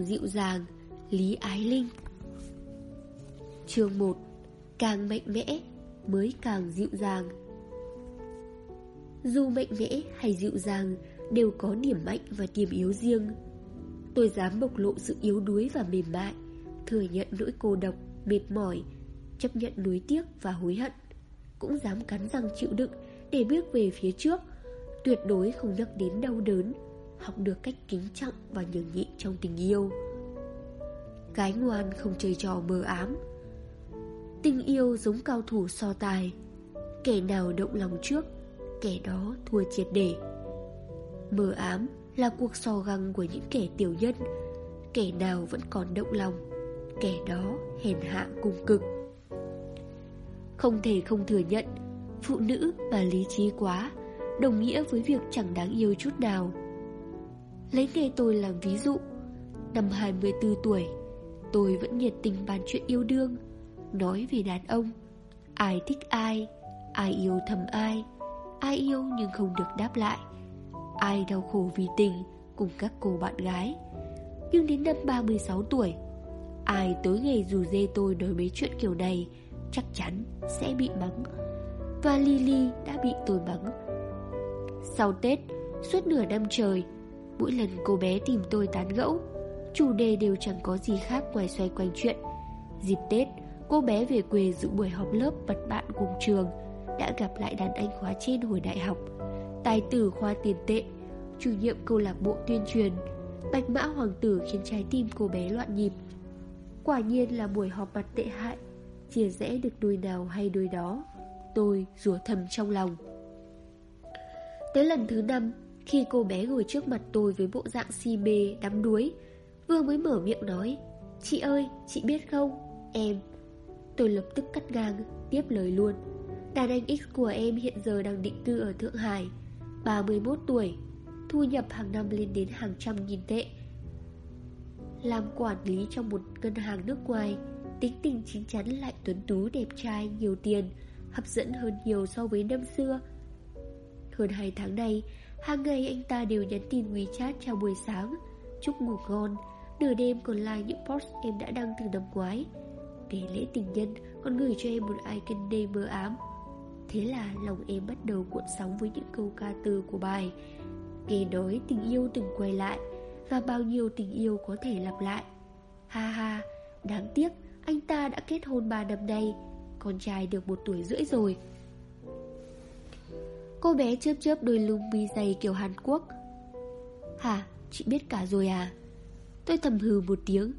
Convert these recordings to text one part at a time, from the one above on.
càng dịu dàng, Lý Ái Linh. Chương 1 Càng mạnh mẽ mới càng dịu dàng. Dù mạnh mẽ hay dịu dàng đều có điểm mạnh và điểm yếu riêng. Tôi dám bộc lộ sự yếu đuối và mềm mại Thừa nhận nỗi cô độc, mệt mỏi Chấp nhận nuối tiếc và hối hận. Cũng dám cắn răng chịu đựng Để bước về phía trước Tuyệt đối không nhắc đến đau đớn. Học được cách kính trọng và nhường nhịn trong tình yêu. Gái ngoan không chơi trò mờ ám. Tình yêu giống cao thủ so tài. Kẻ nào động lòng trước, Kẻ đó thua triệt để. Mờ ám là cuộc so găng của những kẻ tiểu nhân. Kẻ nào vẫn còn động lòng, Kẻ đó hèn hạ cùng cực. Không thể không thừa nhận, Phụ nữ mà lý trí quá, Đồng nghĩa với việc chẳng đáng yêu chút nào. Lấy nghề tôi làm ví dụ. Năm 24 tuổi, Tôi vẫn nhiệt tình bàn chuyện yêu đương. Nói về đàn ông, Ai thích ai Ai yêu thầm ai Ai yêu nhưng không được đáp lại. Ai đau khổ vì tình Cùng các cô bạn gái. Nhưng đến năm 36 tuổi, Ai tối ngày rủ dê tôi nói mấy chuyện kiểu này Chắc chắn sẽ bị mắng. Và Lily đã bị tôi mắng. Sau Tết, Suốt nửa năm trời Mỗi lần cô bé tìm tôi tán gẫu, Chủ đề đều chẳng có gì khác ngoài xoay quanh chuyện. Dịp Tết, Cô bé về quê dự buổi họp lớp bật bạn cùng trường, Đã gặp lại đàn anh khóa trên hồi đại học. Tài tử khoa tiền tệ, Chủ nhiệm câu lạc bộ tuyên truyền. Bạch mã hoàng tử khiến trái tim cô bé loạn nhịp. Quả nhiên là buổi họp mặt tệ hại, Chia rẽ được đôi nào hay đôi đó. Tôi rủa thầm trong lòng. Tới lần thứ năm khi cô bé ngồi trước mặt tôi với bộ dạng si mê, đắm đuối Vừa mới mở miệng nói Chị ơi, chị biết không? Em. Tôi lập tức cắt ngang, tiếp lời luôn. Đàn anh X của em hiện giờ đang định cư ở Thượng Hải 31 tuổi Thu nhập hàng năm lên đến hàng trăm nghìn tệ. Làm quản lý trong một ngân hàng nước ngoài Tính tình chín chắn lại tuấn tú đẹp trai nhiều tiền Hấp dẫn hơn nhiều so với năm xưa. Hơn 2 tháng nay Hàng ngày anh ta đều nhắn tin WeChat chào buổi sáng, Chúc ngủ ngon. Nửa đêm còn like những post em đã đăng từ năm ngoái. Ngày lễ tình nhân Còn gửi cho em một icon đầy mơ ám. Thế là lòng em bắt đầu cuộn sóng Với những câu ca từ của bài. Nghe nói tình yêu từng quay lại, Và bao nhiêu tình yêu có thể lặp lại. Ha ha, Đáng tiếc, anh ta đã kết hôn 3 năm nay, Con trai được một tuổi rưỡi rồi. Cô bé chớp chớp đôi lông mi dày kiểu Hàn Quốc. Hả, chị biết cả rồi à? Tôi thầm hừ một tiếng.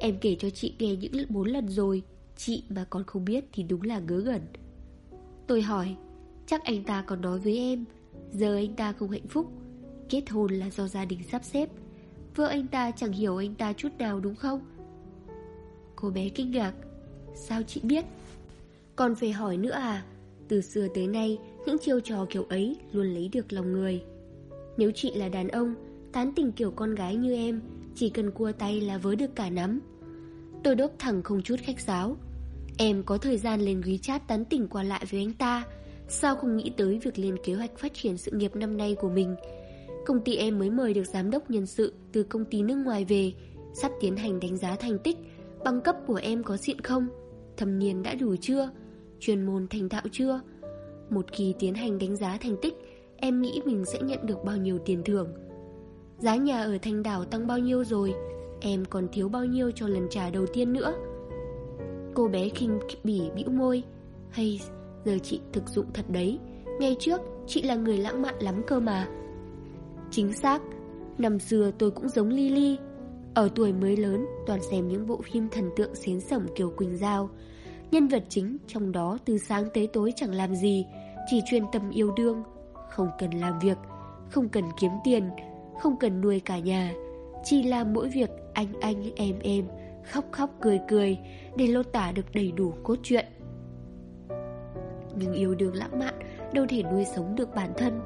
Em kể cho chị nghe những bốn lần rồi Chị mà còn không biết thì đúng là ngớ ngẩn. Tôi hỏi Chắc anh ta còn nói với em Giờ anh ta không hạnh phúc Kết hôn là do gia đình sắp xếp Vợ anh ta chẳng hiểu anh ta chút nào đúng không? Cô bé kinh ngạc Sao chị biết? Còn phải hỏi nữa à Từ xưa tới nay những chiêu trò kiểu ấy luôn lấy được lòng người Nếu chị là đàn ông, Tán tình kiểu con gái như em, chỉ cần cua tay là vớ được cả nắm Tôi đốt thẳng không chút khách sáo Em có thời gian lên quý chat tán tỉnh qua lại với anh ta, Sao không nghĩ tới việc lên kế hoạch phát triển sự nghiệp năm nay của mình Công ty em mới mời được giám đốc nhân sự từ công ty nước ngoài về, Sắp tiến hành đánh giá thành tích, Bằng cấp của em có xịn không? Thâm niên đã đủ chưa? Chuyên môn thành thạo chưa? Một kỳ tiến hành đánh giá thành tích, Em nghĩ mình sẽ nhận được bao nhiêu tiền thưởng? Giá nhà ở Thanh Đảo tăng bao nhiêu rồi? Em còn thiếu bao nhiêu cho lần trả đầu tiên nữa? Cô bé khinh bỉ bĩu môi. Hay, giờ chị thực dụng thật đấy. Ngày trước, chị là người lãng mạn lắm cơ mà. Chính xác. Năm xưa tôi cũng giống Lily. Ở tuổi mới lớn, toàn xem những bộ phim thần tượng xến sẩm kiểu Quỳnh Giao. Nhân vật chính, trong đó từ sáng tới tối chẳng làm gì. Chỉ chuyên tâm yêu đương. Không cần làm việc, Không cần kiếm tiền, không cần nuôi cả nhà, Chỉ làm mỗi việc anh anh, em em, Khóc khóc cười cười Để lô tả được đầy đủ cốt truyện. Nhưng yêu đương lãng mạn, Đâu thể nuôi sống được bản thân.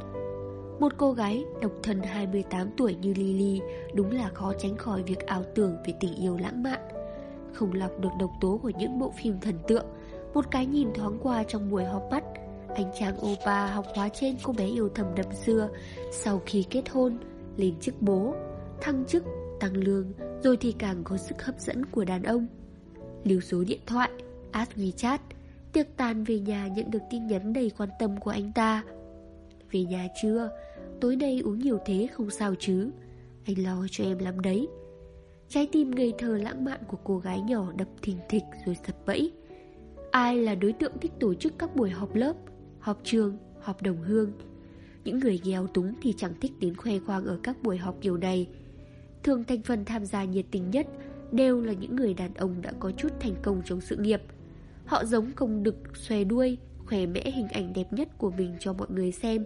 Một cô gái độc thân 28 tuổi như Lily Đúng là khó tránh khỏi việc ảo tưởng về tình yêu lãng mạn. Không lọc được độc tố của những bộ phim thần tượng, Một cái nhìn thoáng qua trong buổi họp mắt anh chàng Opa học hóa trên cô bé yêu thầm năm xưa Sau khi kết hôn lên chức bố thăng chức, tăng lương, rồi thì càng có sức hấp dẫn của đàn ông. Lưu số điện thoại, add WeChat, tiệc tàn về nhà nhận được tin nhắn đầy quan tâm của anh ta. Về nhà chưa? Tối nay uống nhiều thế không sao chứ? Anh lo cho em lắm đấy. Trái tim ngây thơ lãng mạn của cô gái nhỏ đập thình thịch rồi sập bẫy. Ai là đối tượng thích tổ chức các buổi họp lớp, họp trường, họp đồng hương? Những người nghèo túng thì chẳng thích đến khoe khoang ở các buổi họp kiểu này. Thường thành phần tham gia nhiệt tình nhất đều là những người đàn ông đã có chút thành công trong sự nghiệp. Họ giống công đực xòe đuôi, khỏe mẽ hình ảnh đẹp nhất của mình cho mọi người xem.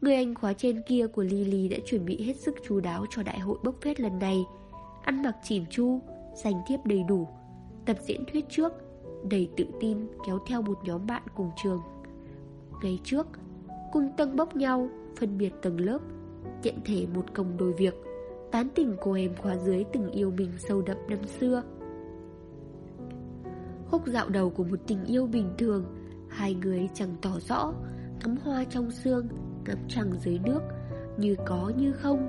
Người anh khóa trên kia của Lily đã chuẩn bị hết sức chú đáo cho đại hội bốc phét lần này. Ăn mặc chỉn chu, dành thiếp đầy đủ, tập diễn thuyết trước, đầy tự tin kéo theo một nhóm bạn cùng trường. Ngày trước, cùng tầng bốc nhau, phân biệt tầng lớp, Tiện thể một công đôi việc, tán tỉnh cô em khóa dưới từng yêu mình sâu đậm năm xưa. Khúc dạo đầu của một tình yêu bình thường, hai người chẳng tỏ rõ, ngắm hoa trong xương, ngắm trăng dưới nước, như có như không,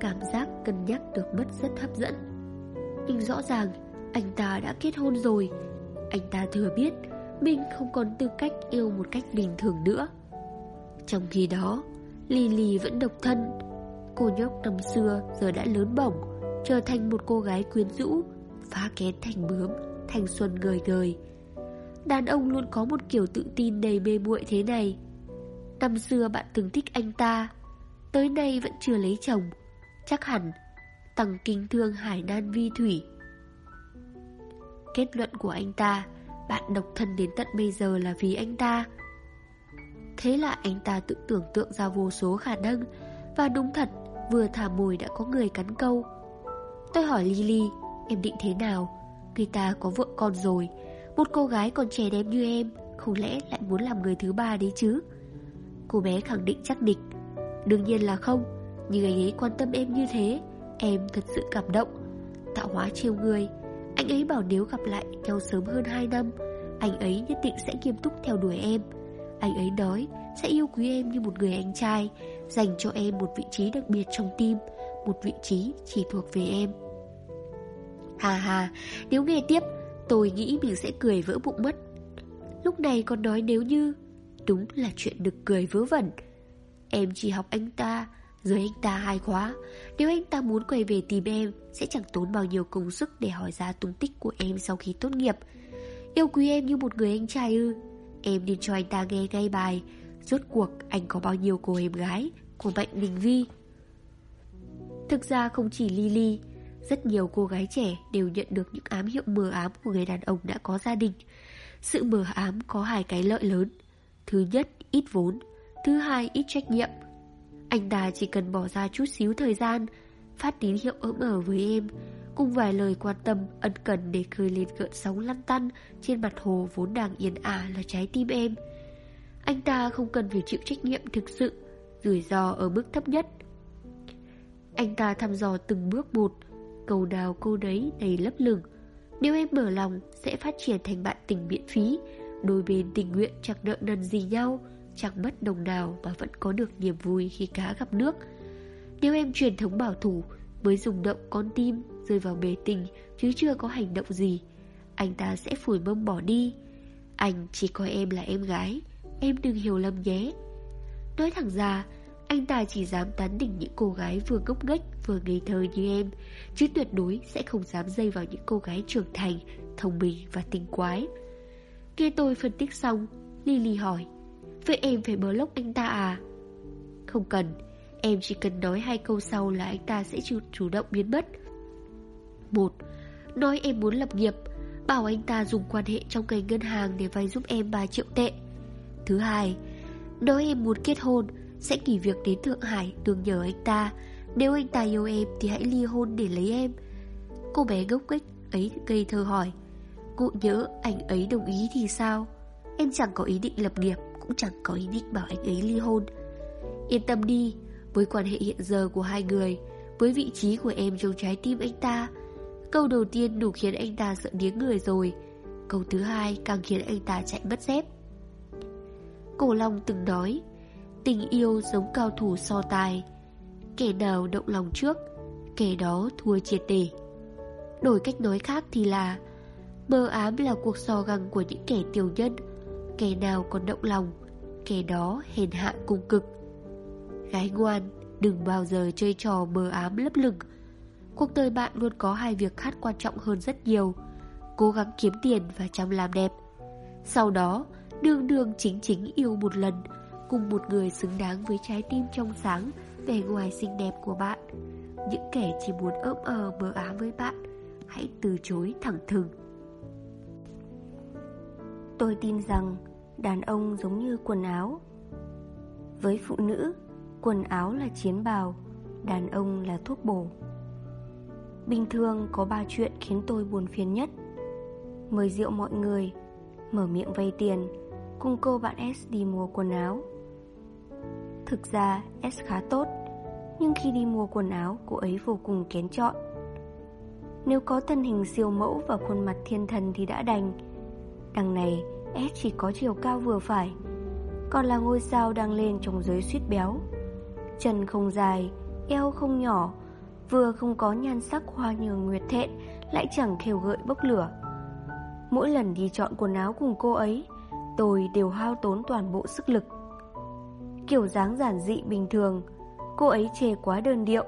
cảm giác cân nhắc được mất rất hấp dẫn. Nhưng rõ ràng, anh ta đã kết hôn rồi, anh ta thừa biết mình không còn tư cách yêu một cách bình thường nữa. Trong khi đó, Lily vẫn độc thân. Cô nhóc năm xưa giờ đã lớn bỏng trở thành một cô gái quyến rũ, phá kén thành bướm, thành xuân người người. Đàn ông luôn có một kiểu tự tin đầy mê muội thế này. Năm xưa bạn từng thích anh ta, tới nay vẫn chưa lấy chồng, chắc hẳn tăng kinh thương hải nan vi thủy. Kết luận của anh ta, bạn độc thân đến tận bây giờ là vì anh ta. Thế là anh ta tự tưởng tượng ra vô số khả năng, Và đúng thật, Vừa thả mồi đã có người cắn câu. Tôi hỏi Lily, Em định thế nào? Người ta có vợ con rồi, Một cô gái còn trẻ đẹp như em, Không lẽ lại muốn làm người thứ ba đấy chứ? Cô bé khẳng định chắc địch, Đương nhiên là không, Nhưng anh ấy quan tâm em như thế, Em thật sự cảm động, Tạo hóa chiêu người anh ấy bảo nếu gặp lại nhau sớm hơn 2 năm, Anh ấy nhất định sẽ nghiêm túc theo đuổi em. Anh ấy nói sẽ yêu quý em như một người anh trai, Dành cho em một vị trí đặc biệt trong tim, Một vị trí chỉ thuộc về em. Hà hà Nếu nghe tiếp, Tôi nghĩ mình sẽ cười vỡ bụng mất. Lúc này còn nói nếu như, Đúng là chuyện được cười vớ vẩn. Em chỉ học anh ta dưới anh ta hai khóa Nếu anh ta muốn quay về tìm em Sẽ chẳng tốn bao nhiêu công sức để hỏi ra tung tích của em sau khi tốt nghiệp. Yêu quý em như một người anh trai ư. Em nên cho anh ta nghe ngay bài Rốt cuộc anh có bao nhiêu cô em gái Của Mạnh Đình Vi Thực ra không chỉ Lily Rất nhiều cô gái trẻ đều nhận được những ám hiệu mờ ám của người đàn ông đã có gia đình. Sự mờ ám có hai cái lợi lớn. Thứ nhất, ít vốn Thứ hai, ít trách nhiệm. Anh ta chỉ cần bỏ ra chút xíu thời gian Phát tín hiệu ấm ở với em cùng vài lời quan tâm ân cần để khơi lên gợn sóng lăn tăn trên mặt hồ vốn đang yên ả là trái tim em. Anh ta không cần phải chịu trách nhiệm thực sự, rủi ro ở mức thấp nhất. Anh ta thăm dò từng bước một, cầu nào cô đấy đầy lấp lửng. Nếu em mở lòng sẽ phát triển thành bạn tình miễn phí, đôi bên tình nguyện chẳng nợ nần gì nhau, chẳng mất đồng nào mà vẫn có được niềm vui khi cá gặp nước. Nếu em truyền thống bảo thủ mới dùng động con tim rơi vào bề tình chứ chưa có hành động gì. Anh ta sẽ phủi mông bỏ đi. Anh chỉ coi em là em gái, em đừng hiểu lầm nhé. Nói thẳng ra, anh ta chỉ dám tán đỉnh những cô gái vừa ngốc nghếch vừa ngây thơ như em, chứ tuyệt đối sẽ không dám dây vào những cô gái trưởng thành, thông minh và tinh quái. Nghe tôi phân tích xong, Lily hỏi, vậy em phải block anh ta à? Không cần, em chỉ cần nói hai câu sau là anh ta sẽ chủ, chủ động biến mất. Một, nói em muốn lập nghiệp, bảo anh ta dùng quan hệ trong ngành ngân hàng để vay giúp em 3 triệu tệ. Thứ hai, nói em muốn kết hôn, sẽ nghỉ việc đến Thượng Hải đường nhờ anh ta. Nếu anh ta yêu em thì hãy ly hôn để lấy em. Cô bé ngốc nghếch ấy gây thơ hỏi. Cụ nhớ anh ấy đồng ý thì sao? Em chẳng có ý định lập nghiệp, cũng chẳng có ý định bảo anh ấy ly hôn. Yên tâm đi, với quan hệ hiện giờ của hai người, với vị trí của em trong trái tim anh ta, Câu đầu tiên đủ khiến anh ta sợ điếng người rồi Câu thứ hai càng khiến anh ta chạy mất dép Cổ Long từng nói Tình yêu giống cao thủ so tài Kẻ nào động lòng trước kẻ đó thua triệt để. Đổi cách nói khác thì là Mơ ám là cuộc so găng của những kẻ tiểu nhân Kẻ nào còn động lòng, Kẻ đó hèn hạ cùng cực. Gái ngoan, Đừng bao giờ chơi trò mờ ám lấp lửng. Cuộc đời bạn luôn có hai việc khác quan trọng hơn rất nhiều, Cố gắng kiếm tiền và chăm làm đẹp. Sau đó Đương đương chính chính yêu một lần, Cùng một người xứng đáng với trái tim trong sáng, Vẻ ngoài xinh đẹp của bạn. Những kẻ chỉ muốn ấp ờ mờ ám với bạn, Hãy từ chối thẳng thừng. Tôi tin rằng đàn ông giống như quần áo. Với phụ nữ, quần áo là chiến bào, đàn ông là thuốc bổ. Bình thường có ba chuyện khiến tôi buồn phiền nhất. Mời rượu mọi người, mở miệng vay tiền, cùng cô bạn S đi mua quần áo. Thực ra S khá tốt, nhưng khi đi mua quần áo cô ấy vô cùng kén chọn. Nếu có thân hình siêu mẫu và khuôn mặt thiên thần thì đã đành. Đằng này S chỉ có chiều cao vừa phải. Còn là ngôi sao đang lên trong giới suýt béo. Chân không dài, Eo không nhỏ, Vừa không có nhan sắc hoa nhường nguyệt thẹn, Lại chẳng khều gợi bốc lửa. Mỗi lần đi chọn quần áo cùng cô ấy, Tôi đều hao tốn toàn bộ sức lực. Kiểu dáng giản dị bình thường, Cô ấy chê quá đơn điệu.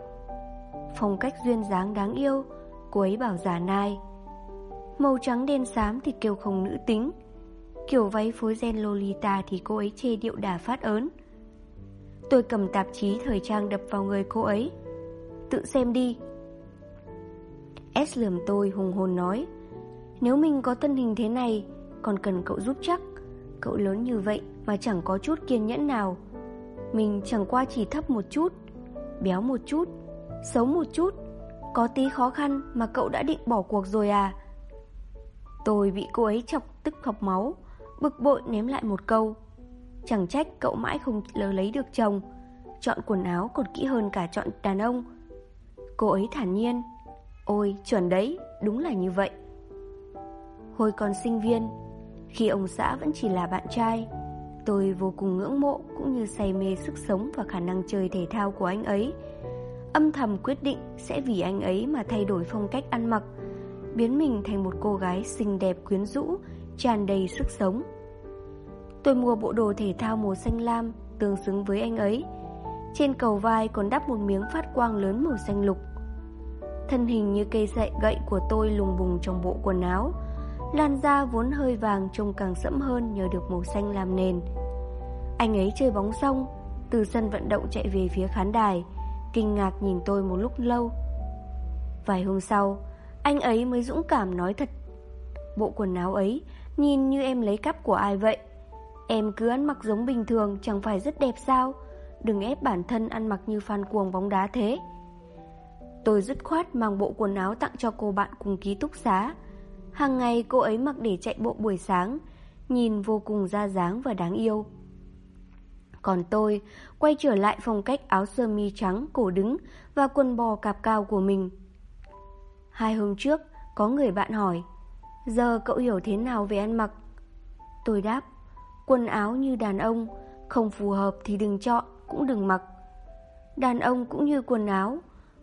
Phong cách duyên dáng đáng yêu, Cô ấy bảo giả nai. Màu trắng đen xám thì kêu không nữ tính. Kiểu váy phối gen Lolita thì cô ấy chê điệu đà phát ớn. Tôi cầm tạp chí thời trang đập vào người cô ấy. Tự xem đi. S lườm tôi hùng hồn nói, Nếu mình có thân hình thế này, Còn cần cậu giúp chắc. Cậu lớn như vậy mà chẳng có chút kiên nhẫn nào. Mình chẳng qua chỉ thấp một chút, Béo một chút, Xấu một chút. Có tí khó khăn mà cậu đã định bỏ cuộc rồi à. Tôi bị cô ấy chọc tức học máu. Bực bội ném lại một câu. Chẳng trách cậu mãi không lỡ lấy được chồng. Chọn quần áo còn kỹ hơn cả chọn đàn ông. Cô ấy thản nhiên, Ôi, chuẩn đấy, Đúng là như vậy. Hồi còn sinh viên, Khi ông xã vẫn chỉ là bạn trai, Tôi vô cùng ngưỡng mộ Cũng như say mê sức sống Và khả năng chơi thể thao của anh ấy. Âm thầm quyết định Sẽ vì anh ấy mà thay đổi phong cách ăn mặc, Biến mình thành một cô gái xinh đẹp quyến rũ tràn đầy sức sống. Tôi mua bộ đồ thể thao màu xanh lam tương xứng với anh ấy. Trên cầu vai còn đắp một miếng phát quang lớn màu xanh lục. Thân hình như cây sậy gậy của tôi lùng bùng trong bộ quần áo. Làn da vốn hơi vàng trông càng sẫm hơn nhờ được màu xanh làm nền. Anh ấy chơi bóng xong, từ sân vận động chạy về phía khán đài, kinh ngạc nhìn tôi một lúc lâu. Vài hôm sau, anh ấy mới dũng cảm nói thật. Bộ quần áo ấy Nhìn như em lấy cắp của ai vậy? Em cứ ăn mặc giống bình thường, Chẳng phải rất đẹp sao? Đừng ép bản thân ăn mặc như fan cuồng bóng đá thế. Tôi dứt khoát mang bộ quần áo tặng cho cô bạn cùng ký túc xá. Hàng ngày cô ấy mặc để chạy bộ buổi sáng, Nhìn vô cùng da dáng và đáng yêu. Còn tôi quay trở lại phong cách áo sơ mi trắng, cổ đứng Và quần bò cạp cao của mình. Hai hôm trước, có người bạn hỏi Giờ cậu hiểu thế nào về ăn mặc? Tôi đáp Quần áo như đàn ông Không phù hợp thì đừng chọn Cũng đừng mặc. Đàn ông cũng như quần áo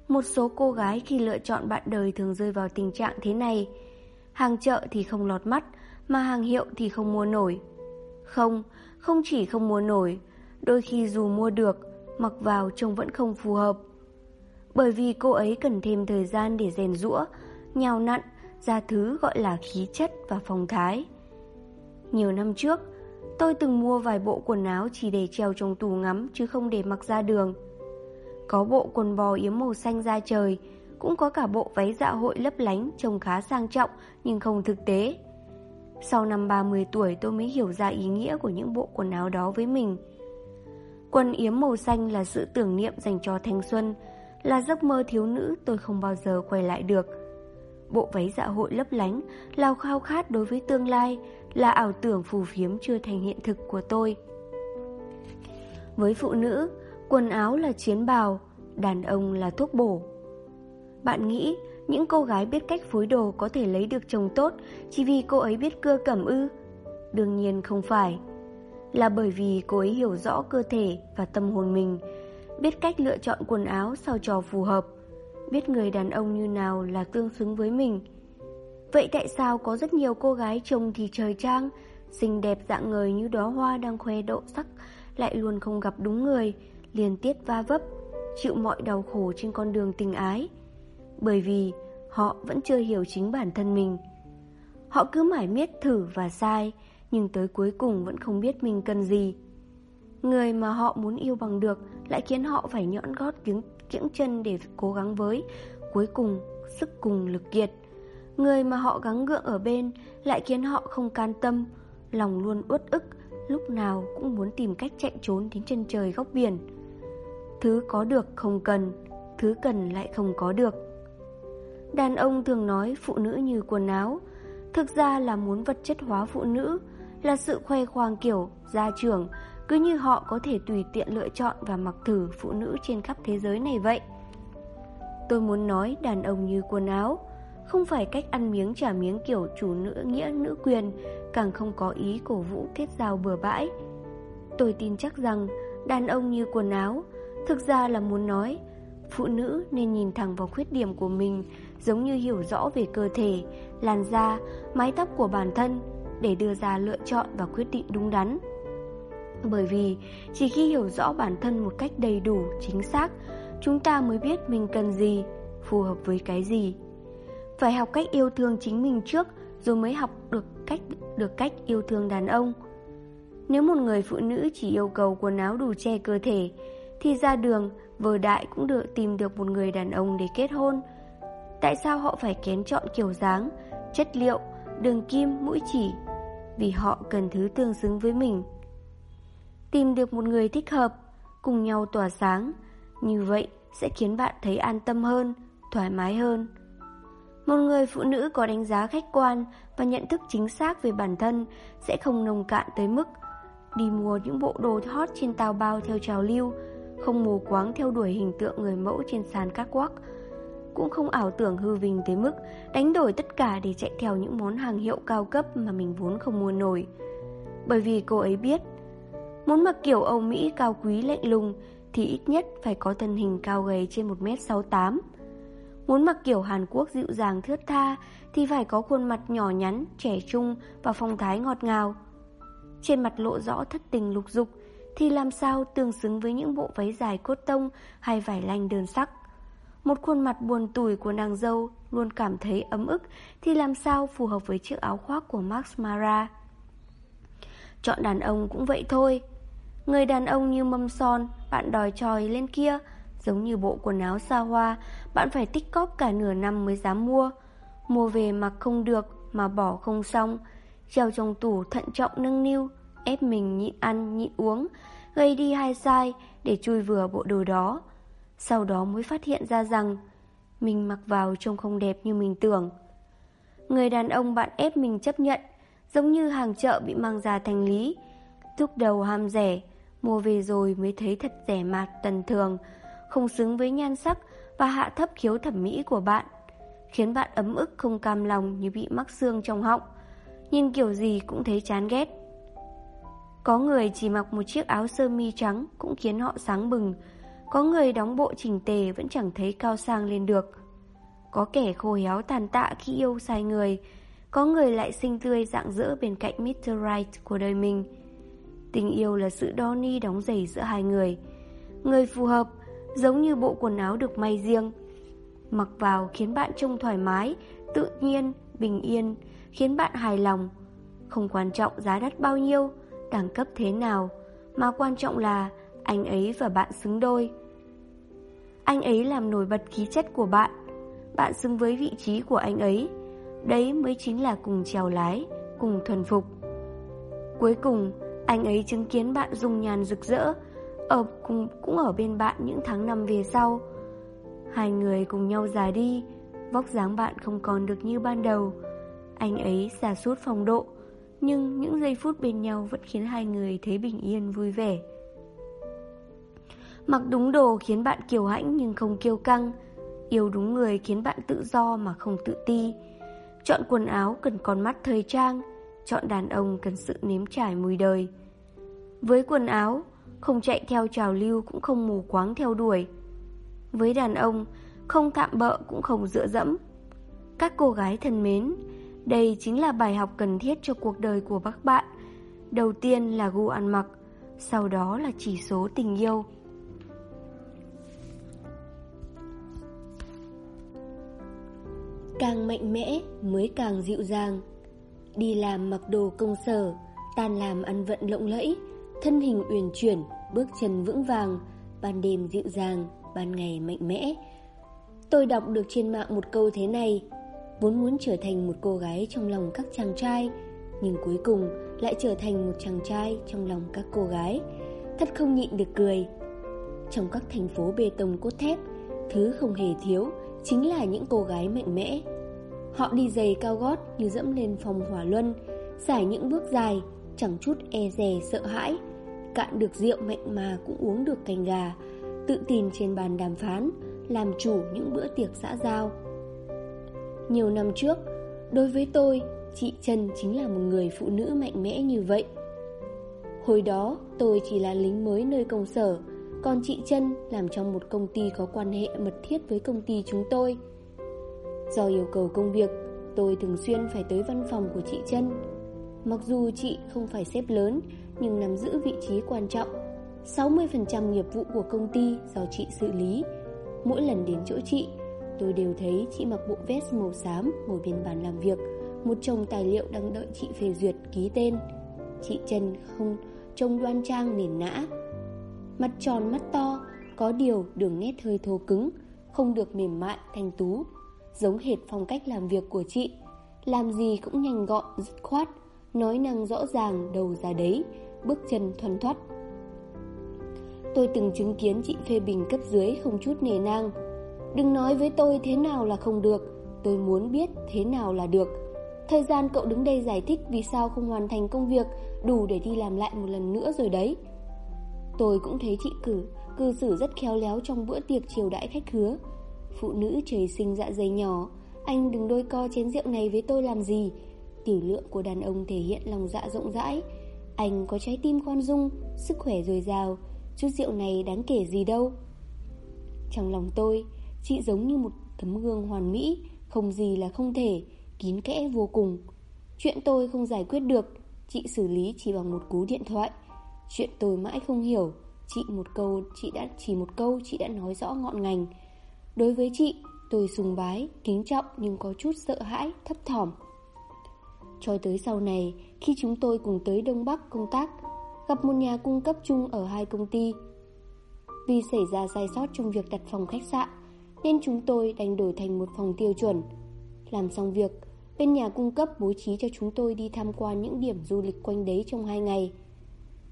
Một số cô gái khi lựa chọn bạn đời Thường rơi vào tình trạng thế này. Hàng chợ thì không lọt mắt Mà hàng hiệu thì không mua nổi. Không, không chỉ không mua nổi Đôi khi dù mua được Mặc vào trông vẫn không phù hợp. Bởi vì cô ấy cần thêm thời gian để rèn rũa Nhào nặn ra thứ gọi là khí chất và phong thái. Nhiều năm trước, tôi từng mua vài bộ quần áo chỉ để treo trong tủ ngắm chứ không để mặc ra đường. Có bộ quần bò yếm màu xanh da trời, cũng có cả bộ váy dạ hội lấp lánh trông khá sang trọng nhưng không thực tế. Sau năm 30 tuổi tôi mới hiểu ra ý nghĩa của những bộ quần áo đó với mình. Quần yếm màu xanh là sự tưởng niệm dành cho thanh xuân, là giấc mơ thiếu nữ tôi không bao giờ quay lại được. Bộ váy dạ hội lấp lánh, lao khao khát đối với tương lai, là ảo tưởng phù phiếm chưa thành hiện thực của tôi. Với phụ nữ, quần áo là chiến bào, đàn ông là thuốc bổ. Bạn nghĩ những cô gái biết cách phối đồ có thể lấy được chồng tốt chỉ vì cô ấy biết cưa cẩm ư? Đương nhiên không phải. Là bởi vì cô ấy hiểu rõ cơ thể và tâm hồn mình, biết cách lựa chọn quần áo sao cho phù hợp, biết người đàn ông như nào là tương xứng với mình. Vậy tại sao có rất nhiều cô gái trông thì trời trang, xinh đẹp dạng người như đóa hoa đang khoe độ sắc, lại luôn không gặp đúng người, liên tiếp va vấp, chịu mọi đau khổ trên con đường tình ái? Bởi vì họ vẫn chưa hiểu chính bản thân mình. Họ cứ mãi miết thử và sai, nhưng tới cuối cùng vẫn không biết mình cần gì. Người mà họ muốn yêu bằng được lại khiến họ phải nhõn gót tiếng kiễng chân để cố gắng với, cuối cùng sức cùng lực kiệt. Người mà họ gắng gượng ở bên lại khiến họ không can tâm, lòng luôn uất ức, lúc nào cũng muốn tìm cách chạy trốn đến chân trời góc biển. Thứ có được không cần, thứ cần lại không có được. Đàn ông thường nói phụ nữ như quần áo, thực ra là muốn vật chất hóa phụ nữ, là sự khoe khoang kiểu gia trưởng, cứ như họ có thể tùy tiện lựa chọn và mặc thử phụ nữ trên khắp thế giới này vậy. Tôi muốn nói đàn ông như quần áo, không phải cách ăn miếng trả miếng kiểu chủ nữ nghĩa nữ quyền, càng không có ý cổ vũ kết giao bừa bãi. Tôi tin chắc rằng đàn ông như quần áo, thực ra là muốn nói phụ nữ nên nhìn thẳng vào khuyết điểm của mình, giống như hiểu rõ về cơ thể, làn da, mái tóc của bản thân để đưa ra lựa chọn và quyết định đúng đắn. Bởi vì chỉ khi hiểu rõ bản thân một cách đầy đủ, chính xác, chúng ta mới biết mình cần gì, phù hợp với cái gì. Phải học cách yêu thương chính mình trước rồi mới học được cách được cách yêu thương đàn ông. Nếu một người phụ nữ chỉ yêu cầu quần áo đủ che cơ thể thì ra đường vờ đại cũng được tìm được một người đàn ông để kết hôn. Tại sao họ phải kén chọn kiểu dáng, chất liệu, đường kim, mũi chỉ? Vì họ cần thứ tương xứng với mình. Tìm được một người thích hợp, cùng nhau tỏa sáng, như vậy sẽ khiến bạn thấy an tâm hơn, thoải mái hơn. Một người phụ nữ có đánh giá khách quan và nhận thức chính xác về bản thân sẽ không nồng cạn tới mức đi mua những bộ đồ hot trên tàu bao theo trào lưu, không mù quáng theo đuổi hình tượng người mẫu trên sàn các quắc, cũng không ảo tưởng hư vinh tới mức đánh đổi tất cả để chạy theo những món hàng hiệu cao cấp mà mình vốn không mua nổi. Bởi vì cô ấy biết, muốn mặc kiểu Âu Mỹ cao quý lạnh lùng thì ít nhất phải có thân hình cao gầy trên 1m68. Muốn mặc kiểu Hàn Quốc dịu dàng thướt tha thì phải có khuôn mặt nhỏ nhắn, trẻ trung và phong thái ngọt ngào. Trên mặt lộ rõ thất tình lục dục thì làm sao tương xứng với những bộ váy dài cốt tông hay vải lanh đơn sắc. Một khuôn mặt buồn tủi của nàng dâu luôn cảm thấy ấm ức thì làm sao phù hợp với chiếc áo khoác của Max Mara. Chọn đàn ông cũng vậy thôi. Người đàn ông như mâm son, bạn đòi tròi lên kia, giống như bộ quần áo xa hoa, bạn phải tích cóp cả nửa năm mới dám mua. Mua về mặc không được mà bỏ không xong, treo trong tủ thận trọng nâng niu, ép mình nhịn ăn, nhịn uống, gây đi hai sai để chui vừa bộ đồ đó. Sau đó mới phát hiện ra rằng mình mặc vào trông không đẹp như mình tưởng. Người đàn ông bạn ép mình chấp nhận, giống như hàng chợ bị mang ra thành lý. Thúc đầu ham rẻ, mua về rồi mới thấy thật rẻ mạt tần thường, không xứng với nhan sắc và hạ thấp khiếu thẩm mỹ của bạn, khiến bạn ấm ức không cam lòng như bị mắc xương trong họng. Nhìn kiểu gì cũng thấy chán ghét. Có người chỉ mặc một chiếc áo sơ mi trắng cũng khiến họ sáng bừng, có người đóng bộ chỉnh tề vẫn chẳng thấy cao sang lên được. Có kẻ khô héo tàn tạ khi yêu sai người, có người lại xinh tươi dạng dỡ bên cạnh Mr. Right của đời mình. Tình yêu là sự đo ni đóng giày giữa hai người. Người phù hợp giống như bộ quần áo được may riêng. Mặc vào khiến bạn trông thoải mái, tự nhiên, bình yên, khiến bạn hài lòng. Không quan trọng giá đắt bao nhiêu, đẳng cấp thế nào, mà quan trọng là anh ấy và bạn xứng đôi. Anh ấy làm nổi bật khí chất của bạn, bạn xứng với vị trí của anh ấy. Đấy mới chính là cùng trèo lái, cùng thuần phục. Cuối cùng, anh ấy chứng kiến bạn dùng nhàn rực rỡ, ở cùng cũng ở bên bạn những tháng năm về sau. Hai người cùng nhau già đi, vóc dáng bạn không còn được như ban đầu. Anh ấy già suốt phong độ, nhưng những giây phút bên nhau vẫn khiến hai người thấy bình yên vui vẻ. Mặc đúng đồ khiến bạn kiêu hãnh nhưng không kiêu căng, yêu đúng người khiến bạn tự do mà không tự ti. Chọn quần áo cần con mắt thời trang, chọn đàn ông cần sự nếm trải mùi đời. Với quần áo, không chạy theo trào lưu cũng không mù quáng theo đuổi. Với đàn ông, Không tạm bợ cũng không dựa dẫm Các cô gái thân mến Đây chính là bài học cần thiết cho cuộc đời của các bạn Đầu tiên là gu ăn mặc Sau đó là chỉ số tình yêu Càng mạnh mẽ mới càng dịu dàng Đi làm mặc đồ công sở, Tan làm ăn vận lộng lẫy, Thân hình uyển chuyển, Bước chân vững vàng, Ban đêm dịu dàng, Ban ngày mạnh mẽ. Tôi đọc được trên mạng một câu thế này, Vốn muốn trở thành một cô gái trong lòng các chàng trai, Nhưng cuối cùng lại trở thành một chàng trai trong lòng các cô gái. Thật không nhịn được cười. Trong các thành phố bê tông cốt thép, Thứ không hề thiếu Chính là những cô gái mạnh mẽ Họ đi giày cao gót như dẫm lên phòng hỏa luân Giải những bước dài, Chẳng chút e dè sợ hãi, Cạn được rượu mạnh mà cũng uống được cành gà, Tự tin trên bàn đàm phán, Làm chủ những bữa tiệc xã giao. Nhiều năm trước, Đối với tôi, Chị Trần chính là một người phụ nữ mạnh mẽ như vậy. Hồi đó, tôi chỉ là lính mới nơi công sở, Còn chị Trân làm trong một công ty có quan hệ mật thiết với công ty chúng tôi. Do yêu cầu công việc, Tôi thường xuyên phải tới văn phòng của chị Trân. Mặc dù chị không phải sếp lớn, Nhưng nắm giữ vị trí quan trọng. 60% nghiệp vụ của công ty do chị xử lý. Mỗi lần đến chỗ chị, Tôi đều thấy chị mặc bộ vest màu xám, Ngồi bên bàn làm việc, Một chồng tài liệu đang đợi chị phê duyệt ký tên. Chị Trân không trông đoan trang nền nã. Mặt tròn mắt to, Có điều đường nét hơi thô cứng, Không được mềm mại, thanh tú. Giống hệt phong cách làm việc của chị. Làm gì cũng nhanh gọn, dứt khoát Nói năng rõ ràng, đầu ra đấy Bước chân thuần thoát Tôi từng chứng kiến chị phê bình cấp dưới không chút nề nang. Đừng nói với tôi thế nào là không được Tôi muốn biết thế nào là được. Thời gian cậu đứng đây giải thích vì sao không hoàn thành công việc Đủ để đi làm lại một lần nữa rồi đấy. Tôi cũng thấy chị cử Cư xử rất khéo léo trong bữa tiệc chiều đãi khách hứa. Phụ nữ trời sinh dạ dày nhỏ, Anh đừng đôi co chén rượu này với tôi làm gì? Tiểu lượng của đàn ông thể hiện lòng dạ rộng rãi. Anh có trái tim khoan dung, Sức khỏe dồi dào, Chút rượu này đáng kể gì đâu. Trong lòng tôi, Chị giống như một tấm gương hoàn mỹ, Không gì là không thể, Kín kẽ vô cùng. Chuyện tôi không giải quyết được, Chị xử lý chỉ bằng một cú điện thoại. Chuyện tôi mãi không hiểu, Chị một câu, chị đã, chỉ một câu, chị đã nói rõ ngọn ngành. Đối với chị Tôi sùng bái, kính trọng nhưng có chút sợ hãi, thấp thỏm. Cho tới sau này Khi chúng tôi cùng tới Đông Bắc công tác Gặp một nhà cung cấp chung ở hai công ty. Vì xảy ra sai sót trong việc đặt phòng khách sạn Nên chúng tôi đành đổi thành một phòng tiêu chuẩn. Làm xong việc Bên nhà cung cấp bố trí cho chúng tôi đi tham quan những điểm du lịch quanh đấy trong hai ngày.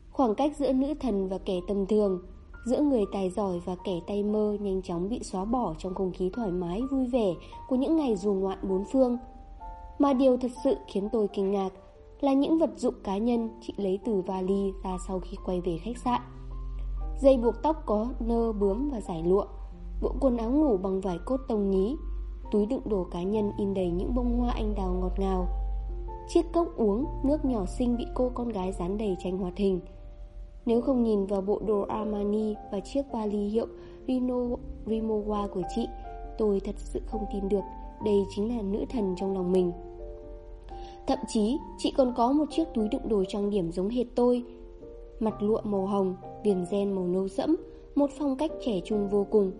Khoảng cách giữa nữ thần và kẻ tầm thường Giữa người tài giỏi và kẻ tay mơ nhanh chóng bị xóa bỏ trong không khí thoải mái vui vẻ của những ngày dù ngoạn bốn phương. Mà điều thật sự khiến tôi kinh ngạc là những vật dụng cá nhân chị lấy từ vali ra sau khi quay về khách sạn. Dây buộc tóc có nơ bướm và giải lụa, bộ quần áo ngủ bằng vải cốt tông nhí, túi đựng đồ cá nhân in đầy những bông hoa anh đào ngọt ngào. Chiếc cốc uống, nước nhỏ xinh bị cô con gái dán đầy tranh hoạt hình. Nếu không nhìn vào bộ đồ Armani và chiếc vali hiệu Rino Rimowa của chị, tôi thật sự không tin được đây chính là nữ thần trong lòng mình. Thậm chí, chị còn có một chiếc túi đựng đồ trang điểm giống hệt tôi. Mặt lụa màu hồng, viền ren màu nâu sẫm, một phong cách trẻ trung vô cùng.